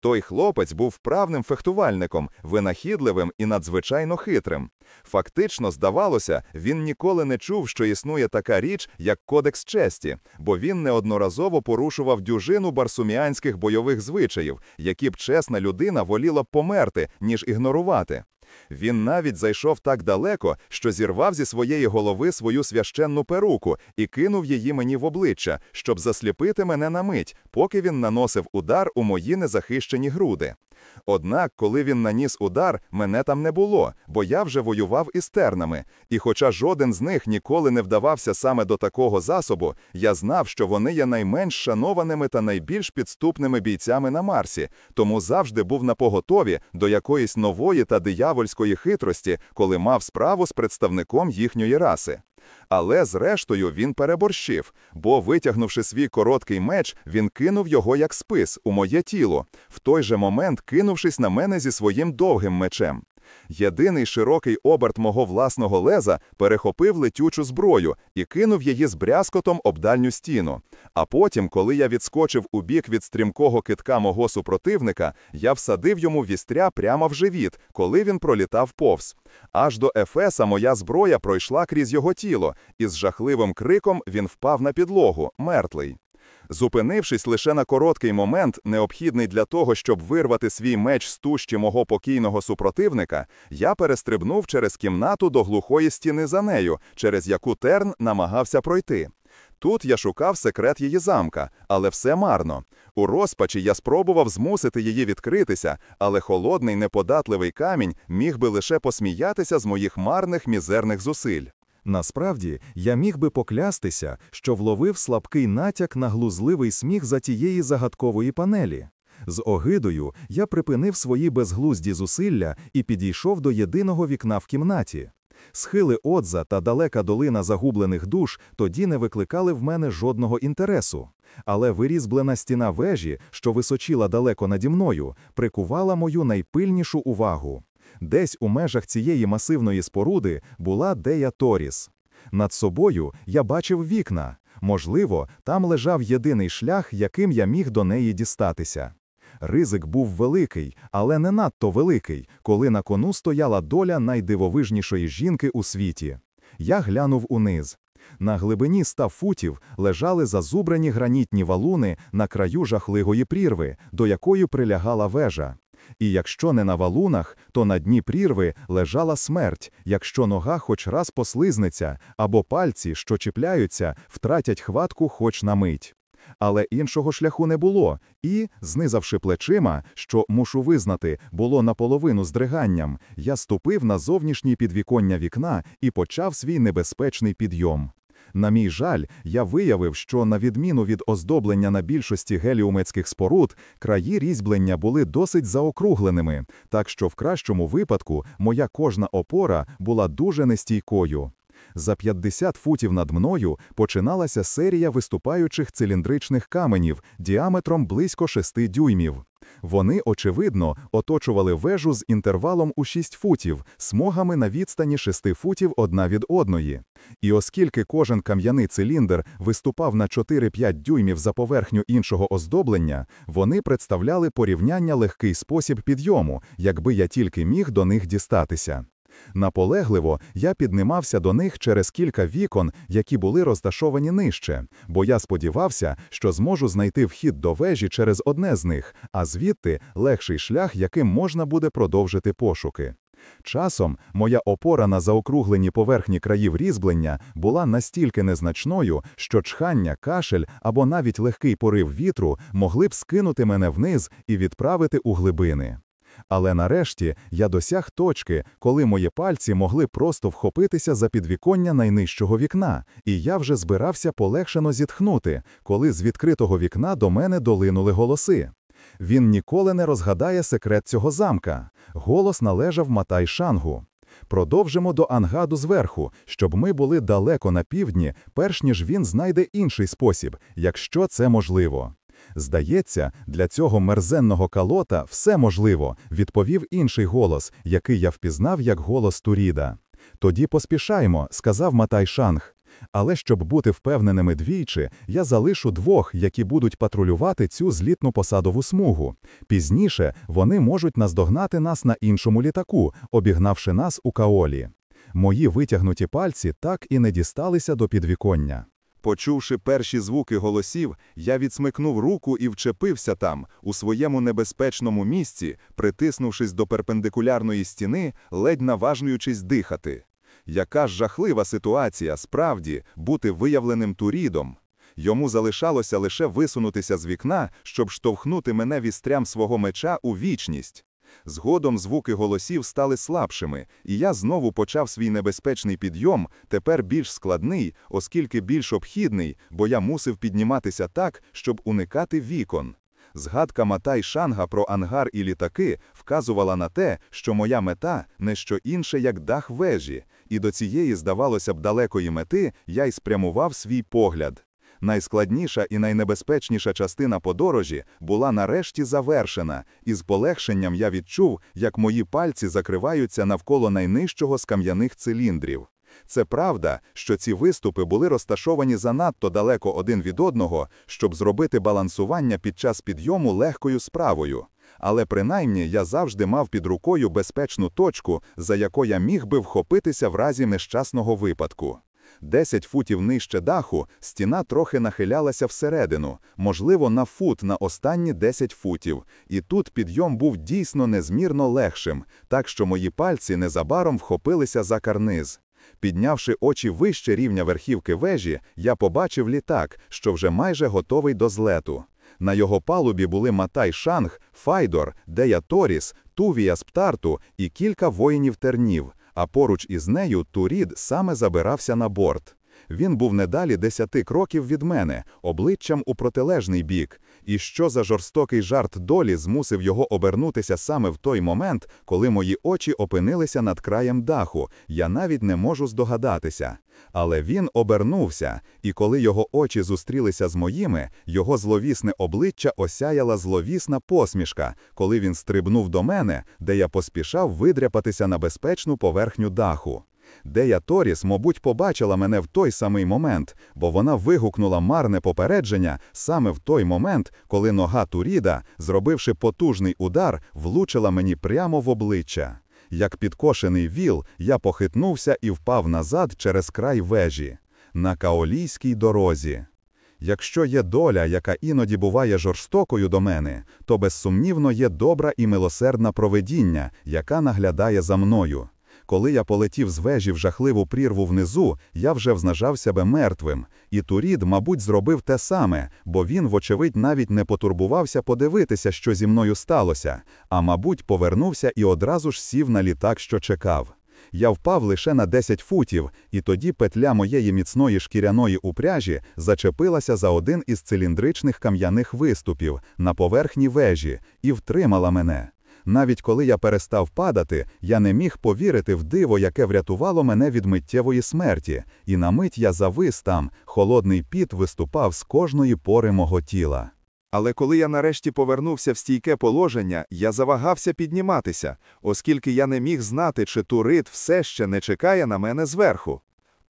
Той хлопець був вправним фехтувальником, винахідливим і надзвичайно хитрим. Фактично, здавалося, він ніколи не чув, що існує така річ, як кодекс честі, бо він неодноразово порушував дюжину барсуміанських бойових звичаїв, які б чесна людина воліла померти, ніж ігнорувати. Він навіть зайшов так далеко, що зірвав зі своєї голови свою священну перуку і кинув її мені в обличчя, щоб засліпити мене на мить, поки він наносив удар у мої незахищені груди. Однак, коли він наніс удар, мене там не було, бо я вже воював із тернами, і хоча жоден з них ніколи не вдавався саме до такого засобу, я знав, що вони є найменш шанованими та найбільш підступними бійцями на Марсі, тому завжди був напоготові до якоїсь нової та диявольської хитрості, коли мав справу з представником їхньої раси. Але зрештою він переборщив, бо, витягнувши свій короткий меч, він кинув його як спис у моє тіло, в той же момент кинувшись на мене зі своїм довгим мечем. Єдиний широкий оберт мого власного леза перехопив летючу зброю і кинув її з брязкотом об дальню стіну. А потім, коли я відскочив у бік від стрімкого китка мого супротивника, я всадив йому вістря прямо в живіт, коли він пролітав повз. Аж до Ефеса моя зброя пройшла крізь його тіло, і з жахливим криком він впав на підлогу, мертвий. Зупинившись лише на короткий момент, необхідний для того, щоб вирвати свій меч з тущі мого покійного супротивника, я перестрибнув через кімнату до глухої стіни за нею, через яку терн намагався пройти. Тут я шукав секрет її замка, але все марно. У розпачі я спробував змусити її відкритися, але холодний неподатливий камінь міг би лише посміятися з моїх марних мізерних зусиль. Насправді, я міг би поклястися, що вловив слабкий натяк на глузливий сміх за тієї загадкової панелі. З огидою я припинив свої безглузді зусилля і підійшов до єдиного вікна в кімнаті. Схили Отза та далека долина загублених душ тоді не викликали в мене жодного інтересу. Але вирізблена стіна вежі, що височіла далеко наді мною, прикувала мою найпильнішу увагу. Десь у межах цієї масивної споруди була Дея Торіс. Над собою я бачив вікна. Можливо, там лежав єдиний шлях, яким я міг до неї дістатися. Ризик був великий, але не надто великий, коли на кону стояла доля найдивовижнішої жінки у світі. Я глянув униз. На глибині ста футів лежали зазубрені гранітні валуни на краю жахливої прірви, до якої прилягала вежа. І якщо не на валунах, то на дні прірви лежала смерть, якщо нога хоч раз послизнеться, або пальці, що чіпляються, втратять хватку хоч на мить. Але іншого шляху не було, і, знизавши плечима, що, мушу визнати, було наполовину здриганням, я ступив на зовнішнє підвіконня вікна і почав свій небезпечний підйом. На мій жаль, я виявив, що на відміну від оздоблення на більшості геліумецьких споруд, краї різьблення були досить заокругленими, так що в кращому випадку моя кожна опора була дуже нестійкою. За 50 футів над мною починалася серія виступаючих циліндричних каменів діаметром близько 6 дюймів. Вони, очевидно, оточували вежу з інтервалом у 6 футів, смугами на відстані 6 футів одна від одної. І оскільки кожен кам'яний циліндр виступав на 4-5 дюймів за поверхню іншого оздоблення, вони представляли порівняння легкий спосіб підйому, якби я тільки міг до них дістатися. Наполегливо я піднімався до них через кілька вікон, які були розташовані нижче, бо я сподівався, що зможу знайти вхід до вежі через одне з них, а звідти легший шлях, яким можна буде продовжити пошуки. Часом моя опора на заокруглені поверхні країв різьблення була настільки незначною, що чхання, кашель або навіть легкий порив вітру могли б скинути мене вниз і відправити у глибини. Але нарешті я досяг точки, коли мої пальці могли просто вхопитися за підвіконня найнижчого вікна, і я вже збирався полегшено зітхнути, коли з відкритого вікна до мене долинули голоси. Він ніколи не розгадає секрет цього замка. Голос належав Матай Шангу. Продовжимо до ангаду зверху, щоб ми були далеко на півдні, перш ніж він знайде інший спосіб, якщо це можливо. Здається, для цього мерзенного калота все можливо, відповів інший голос, який я впізнав як голос Туріда. Тоді поспішаймо, сказав Матай Шанг. Але щоб бути впевненими двічі, я залишу двох, які будуть патрулювати цю злітну посадову смугу. Пізніше вони можуть наздогнати нас на іншому літаку, обігнавши нас у каолі. Мої витягнуті пальці так і не дісталися до підвіконня. Почувши перші звуки голосів, я відсмикнув руку і вчепився там, у своєму небезпечному місці, притиснувшись до перпендикулярної стіни, ледь наважнюючись дихати. Яка ж жахлива ситуація, справді, бути виявленим турідом. Йому залишалося лише висунутися з вікна, щоб штовхнути мене вістрям свого меча у вічність. Згодом звуки голосів стали слабшими, і я знову почав свій небезпечний підйом, тепер більш складний, оскільки більш обхідний, бо я мусив підніматися так, щоб уникати вікон. Згадка Матай Шанга про ангар і літаки вказувала на те, що моя мета не що інше, як дах вежі, і до цієї, здавалося б, далекої мети я й спрямував свій погляд. Найскладніша і найнебезпечніша частина подорожі була нарешті завершена, і з полегшенням я відчув, як мої пальці закриваються навколо найнижчого з кам'яних циліндрів. Це правда, що ці виступи були розташовані занадто далеко один від одного, щоб зробити балансування під час підйому легкою справою. Але принаймні я завжди мав під рукою безпечну точку, за яку я міг би вхопитися в разі нещасного випадку. Десять футів нижче даху стіна трохи нахилялася всередину, можливо, на фут на останні 10 футів, і тут підйом був дійсно незмірно легшим, так що мої пальці незабаром вхопилися за карниз. Піднявши очі вище рівня верхівки вежі, я побачив літак, що вже майже готовий до злету. На його палубі були Матай Шанг, Файдор, Дея Торіс, Тувія з Птарту і кілька воїнів тернів, а поруч із нею Турід саме забирався на борт. Він був не далі десяти кроків від мене, обличчям у протилежний бік, і що за жорстокий жарт долі змусив його обернутися саме в той момент, коли мої очі опинилися над краєм даху, я навіть не можу здогадатися. Але він обернувся, і коли його очі зустрілися з моїми, його зловісне обличчя осяяла зловісна посмішка, коли він стрибнув до мене, де я поспішав видряпатися на безпечну поверхню даху. Дея Торіс, мабуть, побачила мене в той самий момент, бо вона вигукнула марне попередження саме в той момент, коли нога Туріда, зробивши потужний удар, влучила мені прямо в обличчя. Як підкошений віл, я похитнувся і впав назад через край вежі. На каолійській дорозі. Якщо є доля, яка іноді буває жорстокою до мене, то безсумнівно є добра і милосердна проведіння, яка наглядає за мною. Коли я полетів з вежі в жахливу прірву внизу, я вже взнажав себе мертвим, і Турід, мабуть, зробив те саме, бо він, вочевидь, навіть не потурбувався подивитися, що зі мною сталося, а мабуть, повернувся і одразу ж сів на літак, що чекав. Я впав лише на 10 футів, і тоді петля моєї міцної шкіряної упряжі зачепилася за один із циліндричних кам'яних виступів на поверхні вежі і втримала мене. Навіть коли я перестав падати, я не міг повірити в диво, яке врятувало мене від миттєвої смерті, і на мить я завис там, холодний піт виступав з кожної пори мого тіла. Але коли я нарешті повернувся в стійке положення, я завагався підніматися, оскільки я не міг знати, чи турит все ще не чекає на мене зверху.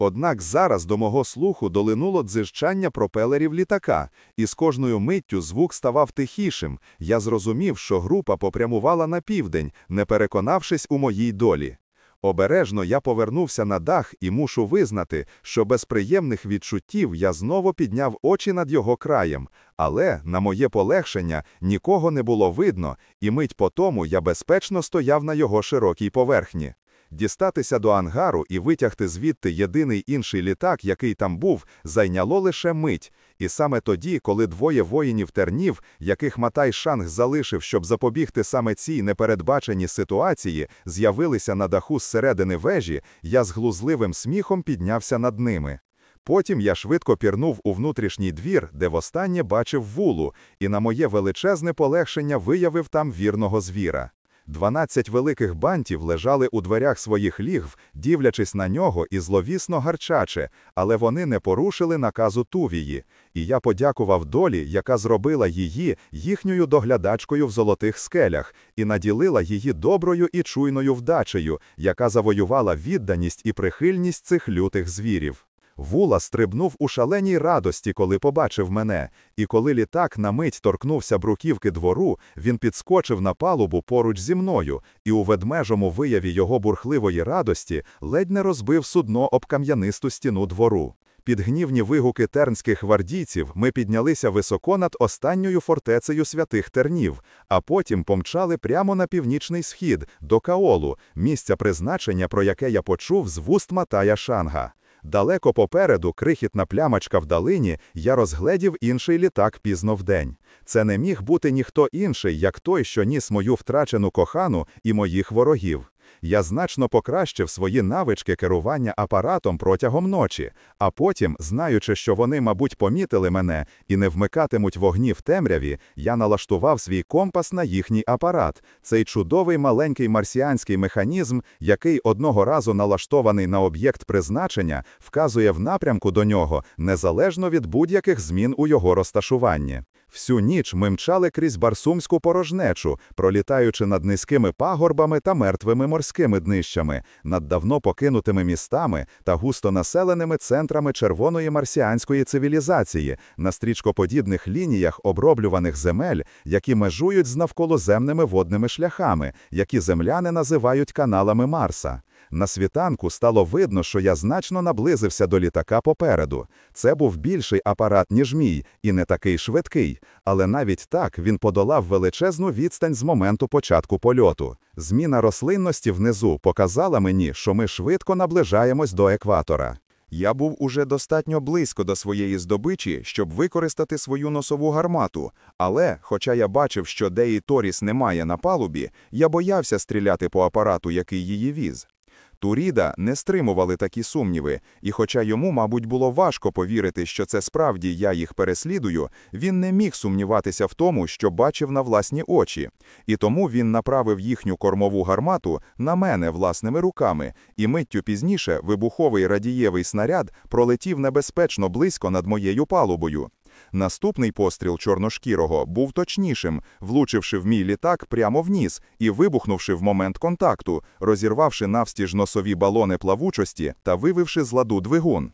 Однак зараз до мого слуху долинуло дзижчання пропелерів літака, і з кожною миттю звук ставав тихішим. Я зрозумів, що група попрямувала на південь, не переконавшись у моїй долі. Обережно я повернувся на дах і мушу визнати, що без приємних відчуттів я знову підняв очі над його краєм, але, на моє полегшення, нікого не було видно, і мить по тому я безпечно стояв на його широкій поверхні. Дістатися до ангару і витягти звідти єдиний інший літак, який там був, зайняло лише мить. І саме тоді, коли двоє воїнів тернів, яких Матай Шанг залишив, щоб запобігти саме цій непередбаченій ситуації, з'явилися на даху зсередини вежі, я з глузливим сміхом піднявся над ними. Потім я швидко пірнув у внутрішній двір, де востаннє бачив вулу, і на моє величезне полегшення виявив там вірного звіра. Дванадцять великих бантів лежали у дверях своїх лігв, дивлячись на нього і зловісно гарчаче, але вони не порушили наказу Тувії, і я подякував долі, яка зробила її їхньою доглядачкою в золотих скелях, і наділила її доброю і чуйною вдачею, яка завоювала відданість і прихильність цих лютих звірів. Вула стрибнув у шаленій радості, коли побачив мене, і коли літак на мить торкнувся бруківки двору, він підскочив на палубу поруч зі мною, і у ведмежому вияві його бурхливої радості ледь не розбив судно об кам'янисту стіну двору. Під гнівні вигуки тернських гвардійців ми піднялися високо над останньою фортецею святих тернів, а потім помчали прямо на північний схід, до Каолу, місця призначення, про яке я почув з вуст Матая Шанга. Далеко попереду, крихітна плямочка в долині, я розгледів інший літак пізно вдень. Це не міг бути ніхто інший, як той, що ніс мою втрачену кохану і моїх ворогів. Я значно покращив свої навички керування апаратом протягом ночі, а потім, знаючи, що вони, мабуть, помітили мене і не вмикатимуть вогні в темряві, я налаштував свій компас на їхній апарат, цей чудовий маленький марсіанський механізм, який одного разу налаштований на об'єкт призначення, вказує в напрямку до нього незалежно від будь-яких змін у його розташуванні. Всю ніч ми мчали крізь барсумську порожнечу, пролітаючи над низькими пагорбами та мертвими морськими днищами, над давно покинутими містами та густонаселеними центрами червоної марсіанської цивілізації, на стрічкоподібних лініях оброблюваних земель, які межують з навколоземними водними шляхами, які земляни називають каналами Марса. На світанку стало видно, що я значно наблизився до літака попереду. Це був більший апарат, ніж мій, і не такий швидкий, але навіть так він подолав величезну відстань з моменту початку польоту. Зміна рослинності внизу показала мені, що ми швидко наближаємось до екватора. Я був уже достатньо близько до своєї здобичі, щоб використати свою носову гармату, але, хоча я бачив, що Деї Торіс немає на палубі, я боявся стріляти по апарату, який її віз. Туріда не стримували такі сумніви, і хоча йому, мабуть, було важко повірити, що це справді я їх переслідую, він не міг сумніватися в тому, що бачив на власні очі, і тому він направив їхню кормову гармату на мене власними руками, і миттю пізніше вибуховий радієвий снаряд пролетів небезпечно близько над моєю палубою. Наступний постріл чорношкірого був точнішим, влучивши в мій літак прямо в ніс і вибухнувши в момент контакту, розірвавши навстіж носові балони плавучості та вививши з ладу двигун.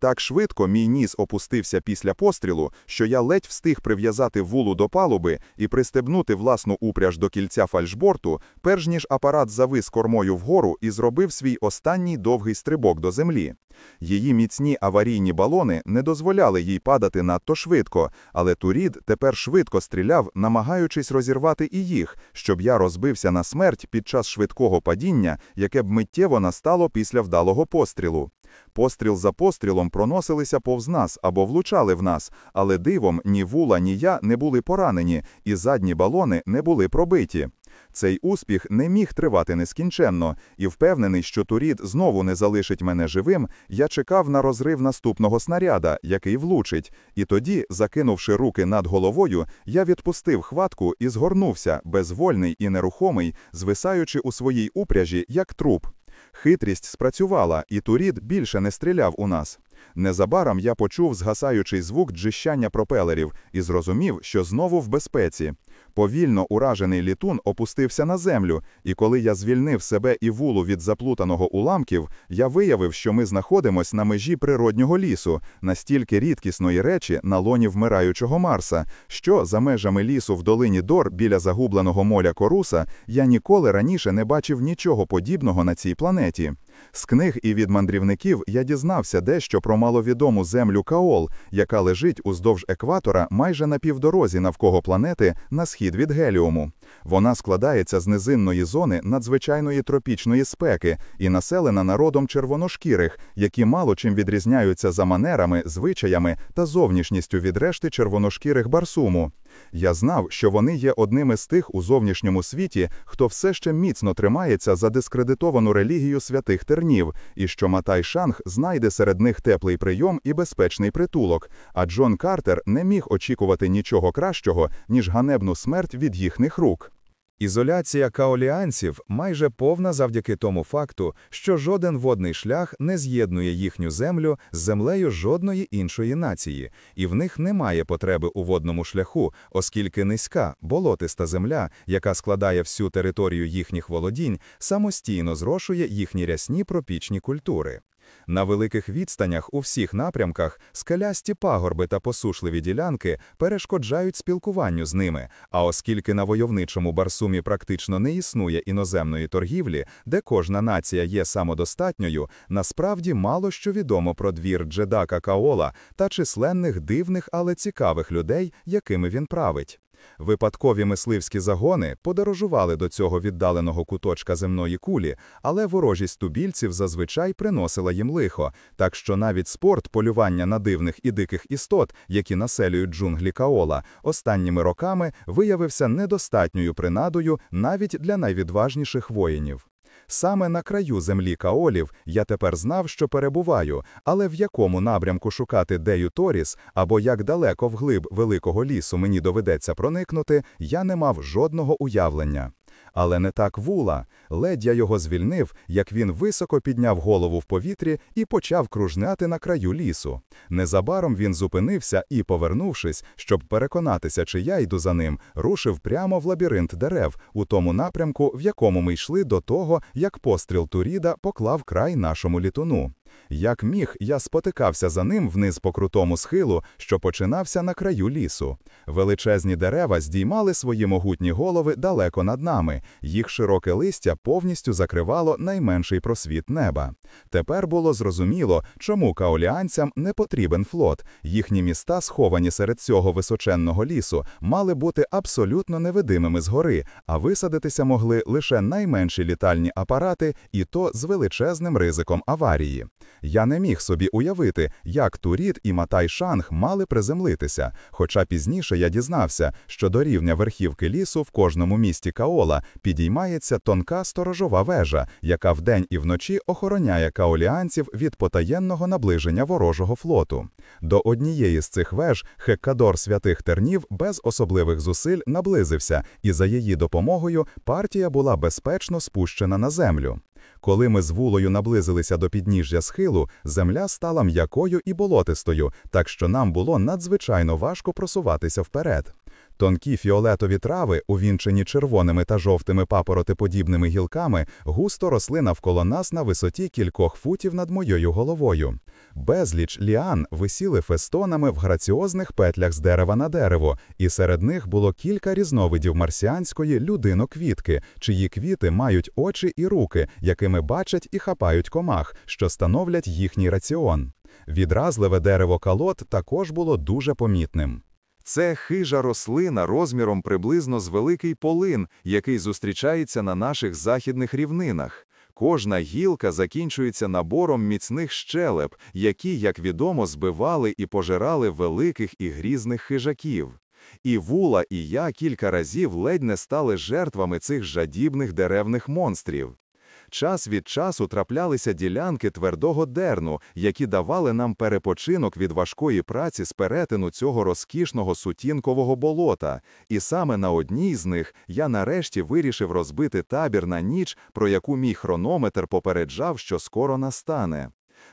Так швидко мій ніс опустився після пострілу, що я ледь встиг прив'язати вулу до палуби і пристебнути власну упряж до кільця фальшборту, перш ніж апарат завис кормою вгору і зробив свій останній довгий стрибок до землі. Її міцні аварійні балони не дозволяли їй падати надто швидко, але Турід тепер швидко стріляв, намагаючись розірвати і їх, щоб я розбився на смерть під час швидкого падіння, яке б миттєво настало після вдалого пострілу. Постріл за пострілом проносилися повз нас або влучали в нас, але дивом ні вула, ні я не були поранені, і задні балони не були пробиті. Цей успіх не міг тривати нескінченно, і впевнений, що Турід знову не залишить мене живим, я чекав на розрив наступного снаряда, який влучить, і тоді, закинувши руки над головою, я відпустив хватку і згорнувся, безвольний і нерухомий, звисаючи у своїй упряжі, як труп. Хитрість спрацювала, і Турід більше не стріляв у нас. Незабаром я почув згасаючий звук джищання пропелерів і зрозумів, що знову в безпеці. Повільно уражений літун опустився на землю, і коли я звільнив себе і вулу від заплутаного уламків, я виявив, що ми знаходимося на межі природнього лісу, настільки рідкісної речі на лоні вмираючого Марса, що за межами лісу в долині Дор біля загубленого моля Коруса я ніколи раніше не бачив нічого подібного на цій планеті. З книг і від мандрівників я дізнався дещо про маловідому землю Каол, яка лежить уздовж екватора майже на півдорозі навколо планети на схід від Геліуму. Вона складається з низинної зони надзвичайної тропічної спеки і населена народом червоношкірих, які мало чим відрізняються за манерами, звичаями та зовнішністю від решти червоношкірих барсуму. Я знав, що вони є одними з тих у зовнішньому світі, хто все ще міцно тримається за дискредитовану релігію святих тернів, і що Матай Шанг знайде серед них теплий прийом і безпечний притулок. А Джон Картер не міг очікувати нічого кращого, ніж ганебну смерть від їхніх рук. Ізоляція каоліанців майже повна завдяки тому факту, що жоден водний шлях не з'єднує їхню землю з землею жодної іншої нації, і в них немає потреби у водному шляху, оскільки низька, болотиста земля, яка складає всю територію їхніх володінь, самостійно зрошує їхні рясні пропічні культури. На великих відстанях у всіх напрямках скелясті пагорби та посушливі ділянки перешкоджають спілкуванню з ними, а оскільки на войовничому Барсумі практично не існує іноземної торгівлі, де кожна нація є самодостатньою, насправді мало що відомо про двір Джедака Каола та численних дивних, але цікавих людей, якими він править. Випадкові мисливські загони подорожували до цього віддаленого куточка земної кулі, але ворожість тубільців зазвичай приносила їм лихо, так що навіть спорт полювання на дивних і диких істот, які населюють джунглі Каола, останніми роками виявився недостатньою принадою навіть для найвідважніших воїнів. Саме на краю землі Каолів я тепер знав, що перебуваю, але в якому напрямку шукати Дею Торіс або як далеко вглиб великого лісу мені доведеться проникнути, я не мав жодного уявлення. Але не так вула. Ледь я його звільнив, як він високо підняв голову в повітрі і почав кружняти на краю лісу. Незабаром він зупинився і, повернувшись, щоб переконатися, чи я йду за ним, рушив прямо в лабіринт дерев, у тому напрямку, в якому ми йшли до того, як постріл Туріда поклав край нашому літуну. Як міг, я спотикався за ним вниз по крутому схилу, що починався на краю лісу. Величезні дерева здіймали свої могутні голови далеко над нами, їх широке листя повністю закривало найменший просвіт неба. Тепер було зрозуміло, чому каоліанцям не потрібен флот. Їхні міста, сховані серед цього височенного лісу, мали бути абсолютно невидимими згори, а висадитися могли лише найменші літальні апарати, і то з величезним ризиком аварії. Я не міг собі уявити, як Туріт і Матай Шанг мали приземлитися, хоча пізніше я дізнався, що до рівня верхівки лісу в кожному місті Каола підіймається тонка сторожова вежа, яка вдень і вночі охороняє каоліанців від потаєнного наближення ворожого флоту. До однієї з цих веж Хеккадор святих тернів без особливих зусиль наблизився, і за її допомогою партія була безпечно спущена на землю. Коли ми з вулою наблизилися до підніжжя схилу, земля стала м'якою і болотистою, так що нам було надзвичайно важко просуватися вперед. Тонкі фіолетові трави, увінчені червоними та жовтими папоротиподібними гілками, густо росли навколо нас на висоті кількох футів над моєю головою. Безліч ліан висіли фестонами в граціозних петлях з дерева на дерево, і серед них було кілька різновидів марсіанської людиноквітки, чиї квіти мають очі і руки, якими бачать і хапають комах, що становлять їхній раціон. Відразливе дерево калот також було дуже помітним. Це хижа рослина розміром приблизно з великий полин, який зустрічається на наших західних рівнинах. Кожна гілка закінчується набором міцних щелеп, які, як відомо, збивали і пожирали великих і грізних хижаків. І вула, і я кілька разів ледь не стали жертвами цих жадібних деревних монстрів. Час від часу траплялися ділянки твердого дерну, які давали нам перепочинок від важкої праці з перетину цього розкішного сутінкового болота, і саме на одній з них я нарешті вирішив розбити табір на ніч, про яку мій хронометр попереджав, що скоро настане.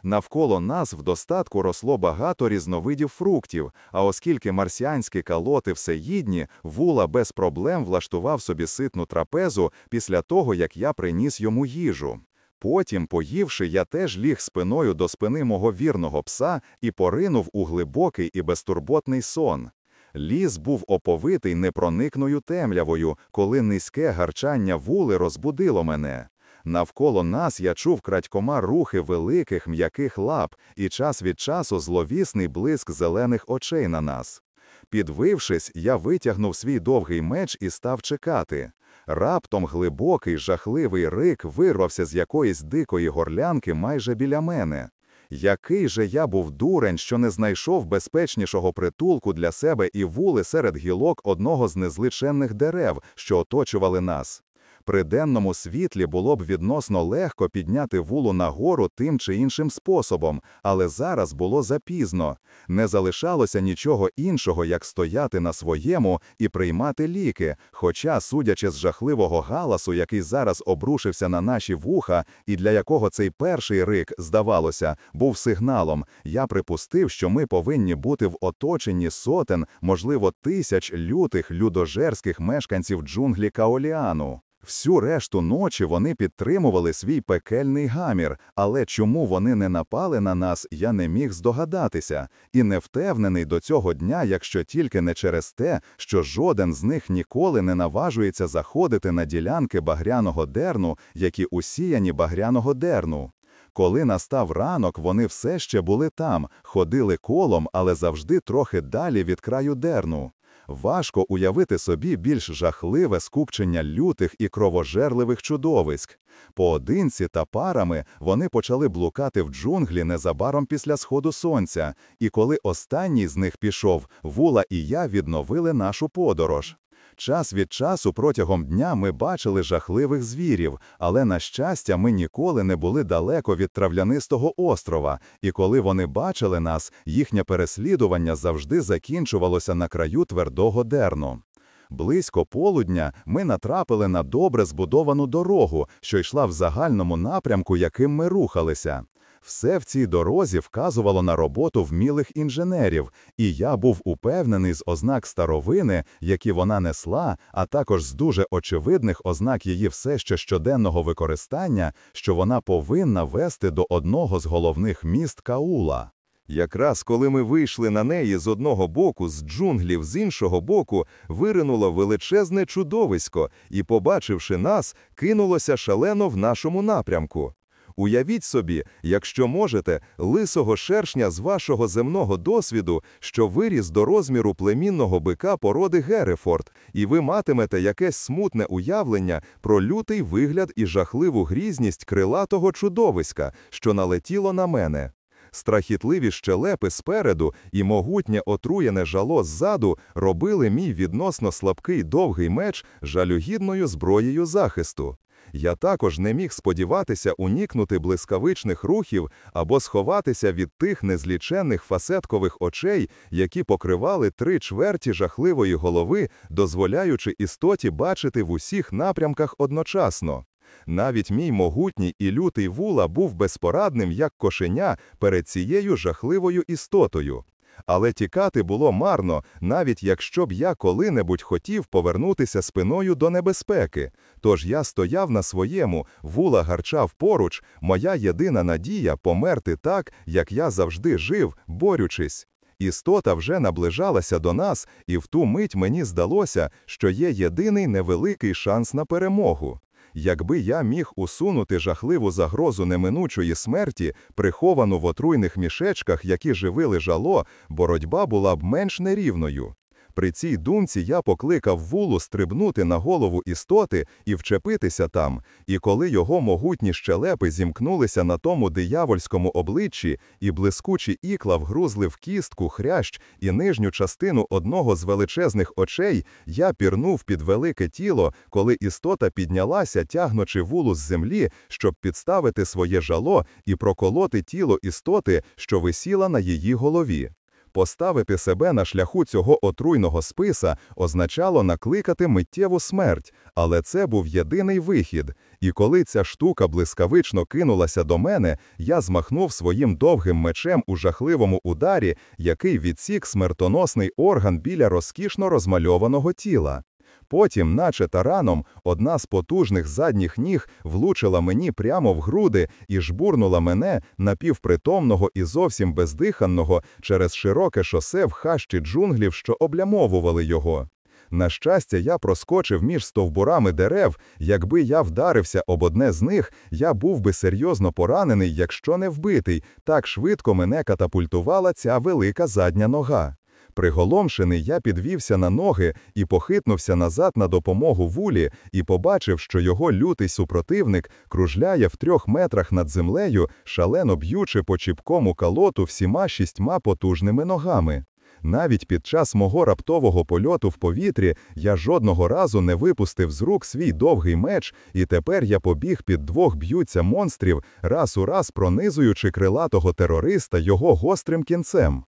Навколо нас в достатку росло багато різновидів фруктів, а оскільки марсіанські калоти всеїдні, вула без проблем влаштував собі ситну трапезу після того, як я приніс йому їжу. Потім, поївши, я теж ліг спиною до спини мого вірного пса і поринув у глибокий і безтурботний сон. Ліс був оповитий непроникною темрявою, коли низьке гарчання вули розбудило мене. Навколо нас я чув крадькома рухи великих м'яких лап і час від часу зловісний блиск зелених очей на нас. Підвившись, я витягнув свій довгий меч і став чекати. Раптом глибокий, жахливий рик вирвався з якоїсь дикої горлянки майже біля мене. Який же я був дурень, що не знайшов безпечнішого притулку для себе і вули серед гілок одного з незличенних дерев, що оточували нас. При денному світлі було б відносно легко підняти вулу нагору тим чи іншим способом, але зараз було запізно. Не залишалося нічого іншого, як стояти на своєму і приймати ліки. Хоча, судячи з жахливого галасу, який зараз обрушився на наші вуха, і для якого цей перший рик, здавалося, був сигналом, я припустив, що ми повинні бути в оточенні сотен, можливо, тисяч лютих людожерських мешканців джунглі Каоліану. Всю решту ночі вони підтримували свій пекельний гамір, але чому вони не напали на нас, я не міг здогадатися, і не впевнений до цього дня, якщо тільки не через те, що жоден з них ніколи не наважується заходити на ділянки багряного дерну, які усіяні багряного дерну. Коли настав ранок, вони все ще були там, ходили колом, але завжди трохи далі від краю дерну. Важко уявити собі більш жахливе скупчення лютих і кровожерливих чудовиськ. Поодинці та парами вони почали блукати в джунглі незабаром після сходу сонця, і коли останній з них пішов, вула і я відновили нашу подорож. Час від часу протягом дня ми бачили жахливих звірів, але, на щастя, ми ніколи не були далеко від трав'янистого острова, і коли вони бачили нас, їхнє переслідування завжди закінчувалося на краю твердого дерну. Близько полудня ми натрапили на добре збудовану дорогу, що йшла в загальному напрямку, яким ми рухалися. Все в цій дорозі вказувало на роботу вмілих інженерів, і я був упевнений з ознак старовини, які вона несла, а також з дуже очевидних ознак її все ще щоденного використання, що вона повинна вести до одного з головних міст Каула. Якраз коли ми вийшли на неї з одного боку, з джунглів з іншого боку, виринуло величезне чудовисько і, побачивши нас, кинулося шалено в нашому напрямку. Уявіть собі, якщо можете, лисого шершня з вашого земного досвіду, що виріс до розміру племінного бика породи Герефорд, і ви матимете якесь смутне уявлення про лютий вигляд і жахливу грізність крилатого чудовиська, що налетіло на мене. Страхітливі щелепи спереду і могутнє отруєне жало ззаду робили мій відносно слабкий довгий меч жалюгідною зброєю захисту. Я також не міг сподіватися уникнути блискавичних рухів або сховатися від тих незліченних фасеткових очей, які покривали три чверті жахливої голови, дозволяючи істоті бачити в усіх напрямках одночасно. Навіть мій могутній і лютий вула був безпорадним, як кошеня, перед цією жахливою істотою. Але тікати було марно, навіть якщо б я коли-небудь хотів повернутися спиною до небезпеки. Тож я стояв на своєму, вула гарчав поруч, моя єдина надія померти так, як я завжди жив, борючись. Істота вже наближалася до нас, і в ту мить мені здалося, що є єдиний невеликий шанс на перемогу. Якби я міг усунути жахливу загрозу неминучої смерті, приховану в отруйних мішечках, які живили жало, боротьба була б менш нерівною. При цій думці я покликав вулу стрибнути на голову істоти і вчепитися там, і коли його могутні щелепи зімкнулися на тому диявольському обличчі, і блискучі ікла вгрузли в кістку, хрящ і нижню частину одного з величезних очей, я пірнув під велике тіло, коли істота піднялася, тягнучи вулу з землі, щоб підставити своє жало і проколоти тіло істоти, що висіла на її голові. Поставити себе на шляху цього отруйного списа означало накликати миттєву смерть, але це був єдиний вихід. І коли ця штука блискавично кинулася до мене, я змахнув своїм довгим мечем у жахливому ударі, який відсік смертоносний орган біля розкішно розмальованого тіла. Потім, наче тараном, одна з потужних задніх ніг влучила мені прямо в груди і жбурнула мене напівпритомного і зовсім бездиханного через широке шосе в хащі джунглів, що облямовували його. На щастя, я проскочив між стовбурами дерев. Якби я вдарився об одне з них, я був би серйозно поранений, якщо не вбитий. Так швидко мене катапультувала ця велика задня нога. Приголомшений, я підвівся на ноги і похитнувся назад на допомогу вулі, і побачив, що його лютий супротивник кружляє в трьох метрах над землею, шалено б'ючи по чіпкому калоту всіма шістьма потужними ногами. Навіть під час мого раптового польоту в повітрі я жодного разу не випустив з рук свій довгий меч, і тепер я побіг під двох б'ються монстрів, раз у раз пронизуючи крилатого терориста його гострим кінцем.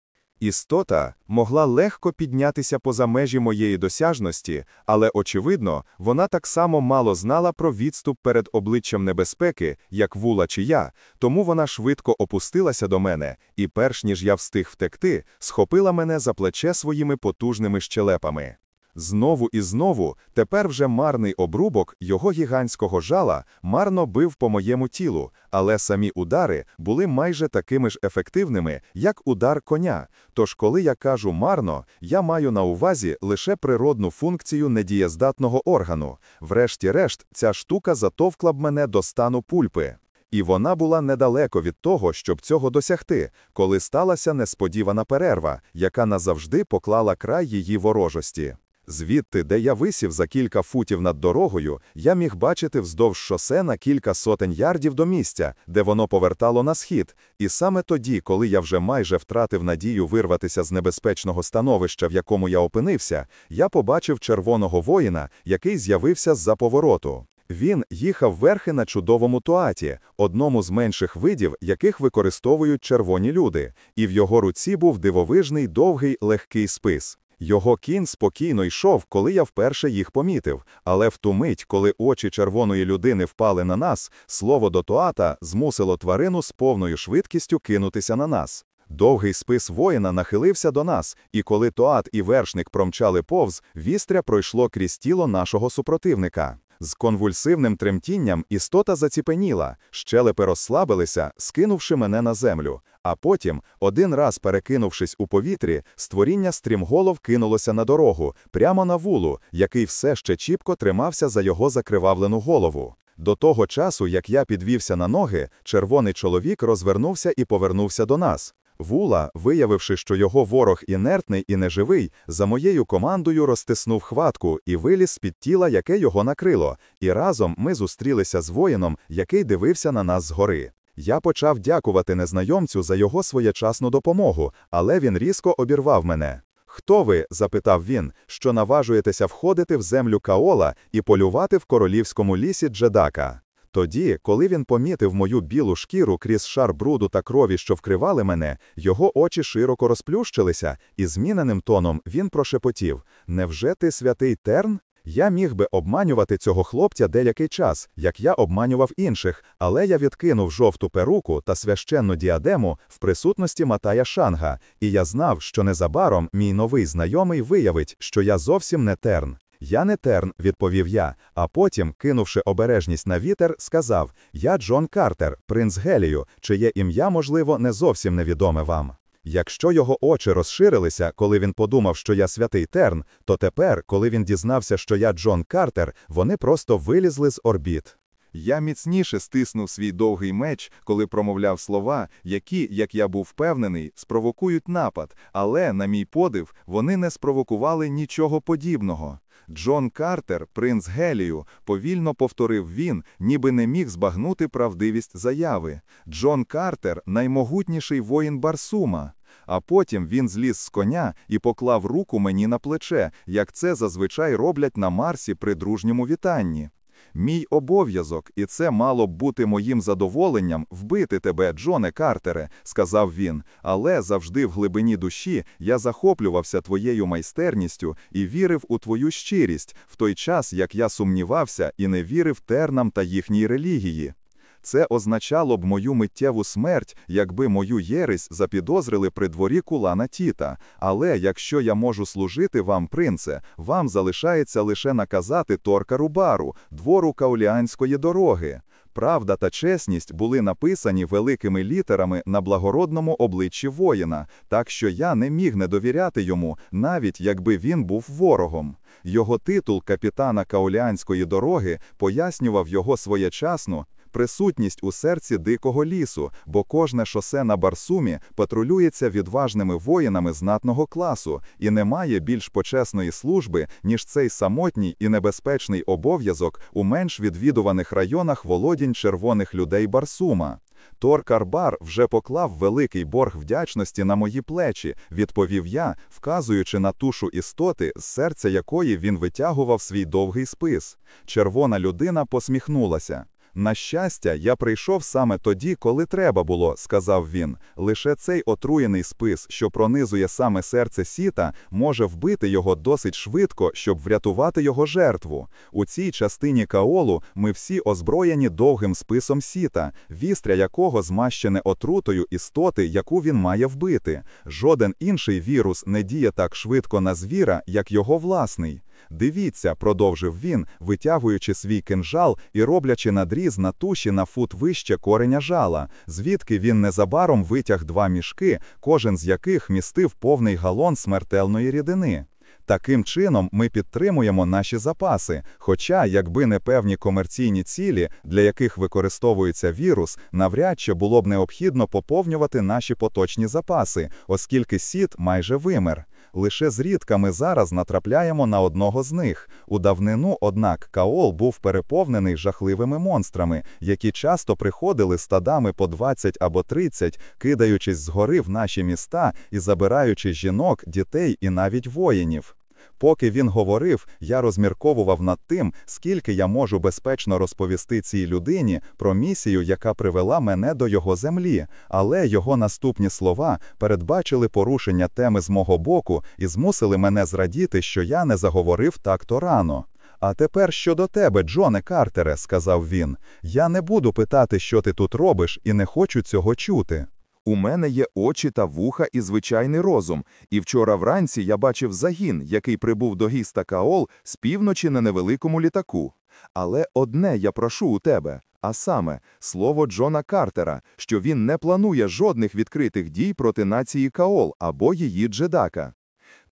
Істота могла легко піднятися поза межі моєї досяжності, але, очевидно, вона так само мало знала про відступ перед обличчям небезпеки, як вула чи я, тому вона швидко опустилася до мене і, перш ніж я встиг втекти, схопила мене за плече своїми потужними щелепами. Знову і знову, тепер вже марний обрубок його гігантського жала марно бив по моєму тілу, але самі удари були майже такими ж ефективними, як удар коня. Тож, коли я кажу марно, я маю на увазі лише природну функцію недієздатного органу. Врешті-решт, ця штука затовкла б мене до стану пульпи. І вона була недалеко від того, щоб цього досягти, коли сталася несподівана перерва, яка назавжди поклала край її ворожості. Звідти, де я висів за кілька футів над дорогою, я міг бачити вздовж шосе на кілька сотень ярдів до місця, де воно повертало на схід. І саме тоді, коли я вже майже втратив надію вирватися з небезпечного становища, в якому я опинився, я побачив червоного воїна, який з'явився з-за повороту. Він їхав верхи на чудовому туаті, одному з менших видів, яких використовують червоні люди, і в його руці був дивовижний довгий легкий спис. Його кін спокійно йшов, коли я вперше їх помітив, але в ту мить, коли очі червоної людини впали на нас, слово до Туата змусило тварину з повною швидкістю кинутися на нас. Довгий спис воїна нахилився до нас, і коли Тоат і вершник промчали повз, вістря пройшло крізь тіло нашого супротивника. З конвульсивним тремтінням істота заціпеніла, щелепи розслабилися, скинувши мене на землю. А потім, один раз перекинувшись у повітрі, створіння стрімголов кинулося на дорогу, прямо на вулу, який все ще чіпко тримався за його закривавлену голову. До того часу, як я підвівся на ноги, червоний чоловік розвернувся і повернувся до нас. Вула, виявивши, що його ворог інертний і неживий, за моєю командою розтиснув хватку і виліз з-під тіла, яке його накрило, і разом ми зустрілися з воїном, який дивився на нас згори. Я почав дякувати незнайомцю за його своєчасну допомогу, але він різко обірвав мене. Хто ви? запитав він, що наважуєтеся входити в землю Каола і полювати в королівському лісі Джедака. Тоді, коли він помітив мою білу шкіру крізь шар бруду та крові, що вкривали мене, його очі широко розплющилися, і зміненим тоном він прошепотів: Невже ти святий Терн? Я міг би обманювати цього хлопця деякий час, як я обманював інших, але я відкинув жовту перуку та священну діадему в присутності Матая Шанга, і я знав, що незабаром мій новий знайомий виявить, що я зовсім не терн. Я не терн, відповів я, а потім, кинувши обережність на вітер, сказав: Я Джон Картер, принц Гелію, чиє ім'я, можливо, не зовсім невідоме вам. Якщо його очі розширилися, коли він подумав, що я святий Терн, то тепер, коли він дізнався, що я Джон Картер, вони просто вилізли з орбіт. Я міцніше стиснув свій довгий меч, коли промовляв слова, які, як я був впевнений, спровокують напад, але, на мій подив, вони не спровокували нічого подібного. Джон Картер, принц Гелію, повільно повторив він, ніби не міг збагнути правдивість заяви. Джон Картер наймогутніший воїн Барсума. А потім він зліз з коня і поклав руку мені на плече, як це зазвичай роблять на Марсі при дружньому вітанні. Мій обов'язок, і це мало б бути моїм задоволенням вбити тебе, Джоне Картере, сказав він. Але завжди в глибині душі я захоплювався твоєю майстерністю і вірив у твою щирість, в той час як я сумнівався і не вірив тернам та їхній релігії. Це означало б мою миттєву смерть, якби мою єресь запідозрили при дворі кулана Тіта. Але якщо я можу служити вам, принце, вам залишається лише наказати торка Рубару, двору кауліанської дороги. Правда та чесність були написані великими літерами на благородному обличчі воїна, так що я не міг не довіряти йому, навіть якби він був ворогом. Його титул капітана Кауліанської дороги пояснював його своєчасну присутність у серці дикого лісу, бо кожне шосе на Барсумі патрулюється відважними воїнами знатного класу і не має більш почесної служби, ніж цей самотній і небезпечний обов'язок у менш відвідуваних районах володінь червоних людей Барсума. Тор Карбар вже поклав великий борг вдячності на мої плечі, відповів я, вказуючи на тушу істоти, з серця якої він витягував свій довгий спис. Червона людина посміхнулася. На щастя, я прийшов саме тоді, коли треба було, сказав він. Лише цей отруєний спис, що пронизує саме серце сіта, може вбити його досить швидко, щоб врятувати його жертву. У цій частині каолу ми всі озброєні довгим списом сіта, вістря якого змащене отрутою істоти, яку він має вбити. Жоден інший вірус не діє так швидко на звіра, як його власний. Дивіться, продовжив він, витягуючи свій кинжал і роблячи надріз на туші на фут вище кореня жала, звідки він незабаром витяг два мішки, кожен з яких містив повний галон смертельної рідини. Таким чином ми підтримуємо наші запаси. Хоча, якби не певні комерційні цілі, для яких використовується вірус, навряд чи було б необхідно поповнювати наші поточні запаси, оскільки сіт майже вимер. Лише зрідка ми зараз натрапляємо на одного з них. У давнину, однак, Каол був переповнений жахливими монстрами, які часто приходили стадами по 20 або 30, кидаючись згори в наші міста і забираючи жінок, дітей і навіть воїнів. Поки він говорив, я розмірковував над тим, скільки я можу безпечно розповісти цій людині про місію, яка привела мене до його землі, але його наступні слова передбачили порушення теми з мого боку і змусили мене зрадіти, що я не заговорив так-то рано. А тепер щодо тебе, Джоне Картере, сказав він, я не буду питати, що ти тут робиш, і не хочу цього чути. У мене є очі та вуха і звичайний розум, і вчора вранці я бачив загін, який прибув до гіста Каол з півночі на невеликому літаку. Але одне я прошу у тебе, а саме слово Джона Картера, що він не планує жодних відкритих дій проти нації Каол або її джедака.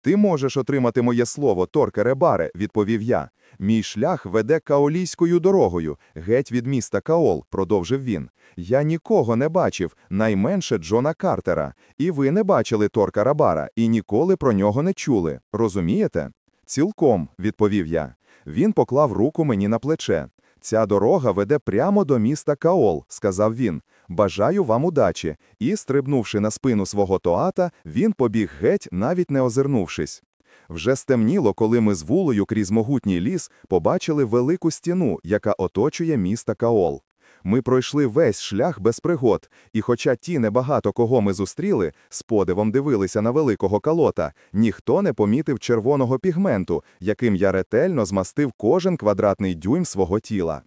Ти можеш отримати моє слово, Торке Ребаре, відповів я. Мій шлях веде каолійською дорогою, геть від міста Каол, продовжив він. Я нікого не бачив, найменше Джона Картера. І ви не бачили Торка Рабара і ніколи про нього не чули. Розумієте? Цілком, відповів я. Він поклав руку мені на плече. Ця дорога веде прямо до міста Каол, сказав він. Бажаю вам удачі. І, стрибнувши на спину свого тоата, він побіг геть, навіть не озирнувшись. Вже стемніло, коли ми з вулою крізь могутній ліс побачили велику стіну, яка оточує міста Каол. Ми пройшли весь шлях без пригод, і хоча ті небагато кого ми зустріли, з подивом дивилися на великого калота, ніхто не помітив червоного пігменту, яким я ретельно змастив кожен квадратний дюйм свого тіла.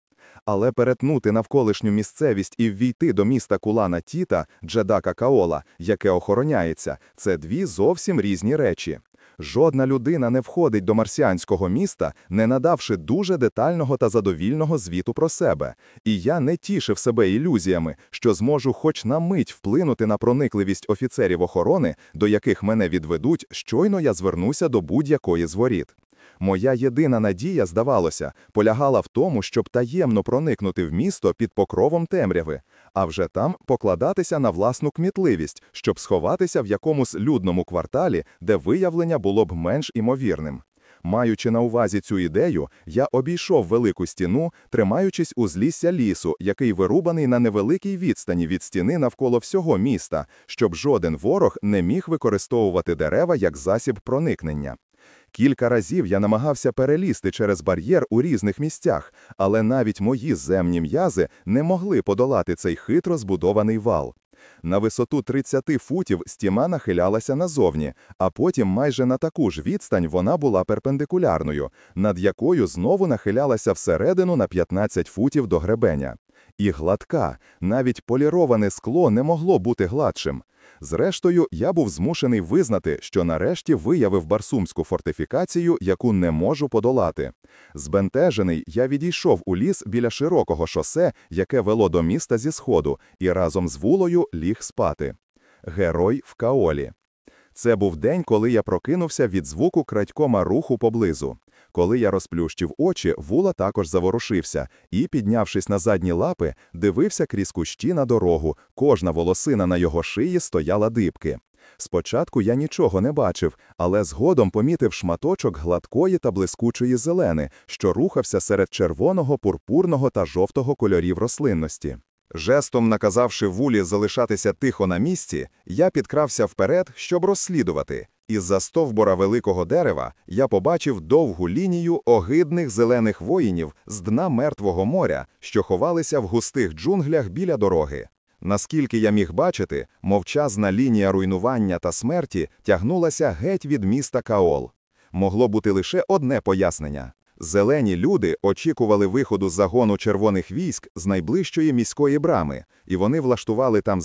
Але перетнути навколишню місцевість і ввійти до міста Кулана Тіта, Джедака Каола, яке охороняється, це дві зовсім різні речі. Жодна людина не входить до марсіанського міста, не надавши дуже детального та задовільного звіту про себе. І я не тішив себе ілюзіями, що зможу хоч на мить вплинути на проникливість офіцерів охорони, до яких мене відведуть, щойно я звернуся до будь-якої з воріт. Моя єдина надія, здавалося, полягала в тому, щоб таємно проникнути в місто під покровом темряви, а вже там покладатися на власну кмітливість, щоб сховатися в якомусь людному кварталі, де виявлення було б менш імовірним. Маючи на увазі цю ідею, я обійшов велику стіну, тримаючись у злісся лісу, який вирубаний на невеликій відстані від стіни навколо всього міста, щоб жоден ворог не міг використовувати дерева як засіб проникнення. Кілька разів я намагався перелізти через бар'єр у різних місцях, але навіть мої земні м'язи не могли подолати цей хитро збудований вал. На висоту 30 футів стіна нахилялася назовні, а потім майже на таку ж відстань вона була перпендикулярною, над якою знову нахилялася всередину на 15 футів до гребеня. І гладка, навіть поліроване скло не могло бути гладшим. Зрештою, я був змушений визнати, що нарешті виявив барсумську фортифікацію, яку не можу подолати. Збентежений, я відійшов у ліс біля широкого шосе, яке вело до міста зі сходу, і разом з вулою ліг спати. Герой в Каолі. Це був день, коли я прокинувся від звуку крадькома руху поблизу. Коли я розплющив очі, вула також заворушився і, піднявшись на задні лапи, дивився крізь кущі на дорогу. Кожна волосина на його шиї стояла дибки. Спочатку я нічого не бачив, але згодом помітив шматочок гладкої та блискучої зелени, що рухався серед червоного, пурпурного та жовтого кольорів рослинності. Жестом наказавши вулі залишатися тихо на місці, я підкрався вперед, щоб розслідувати. Із-за стовбура великого дерева я побачив довгу лінію огидних зелених воїнів з дна Мертвого моря, що ховалися в густих джунглях біля дороги. Наскільки я міг бачити, мовчазна лінія руйнування та смерті тягнулася геть від міста Каол. Могло бути лише одне пояснення. Зелені люди очікували виходу з загону червоних військ з найближчої міської брами, і вони влаштували там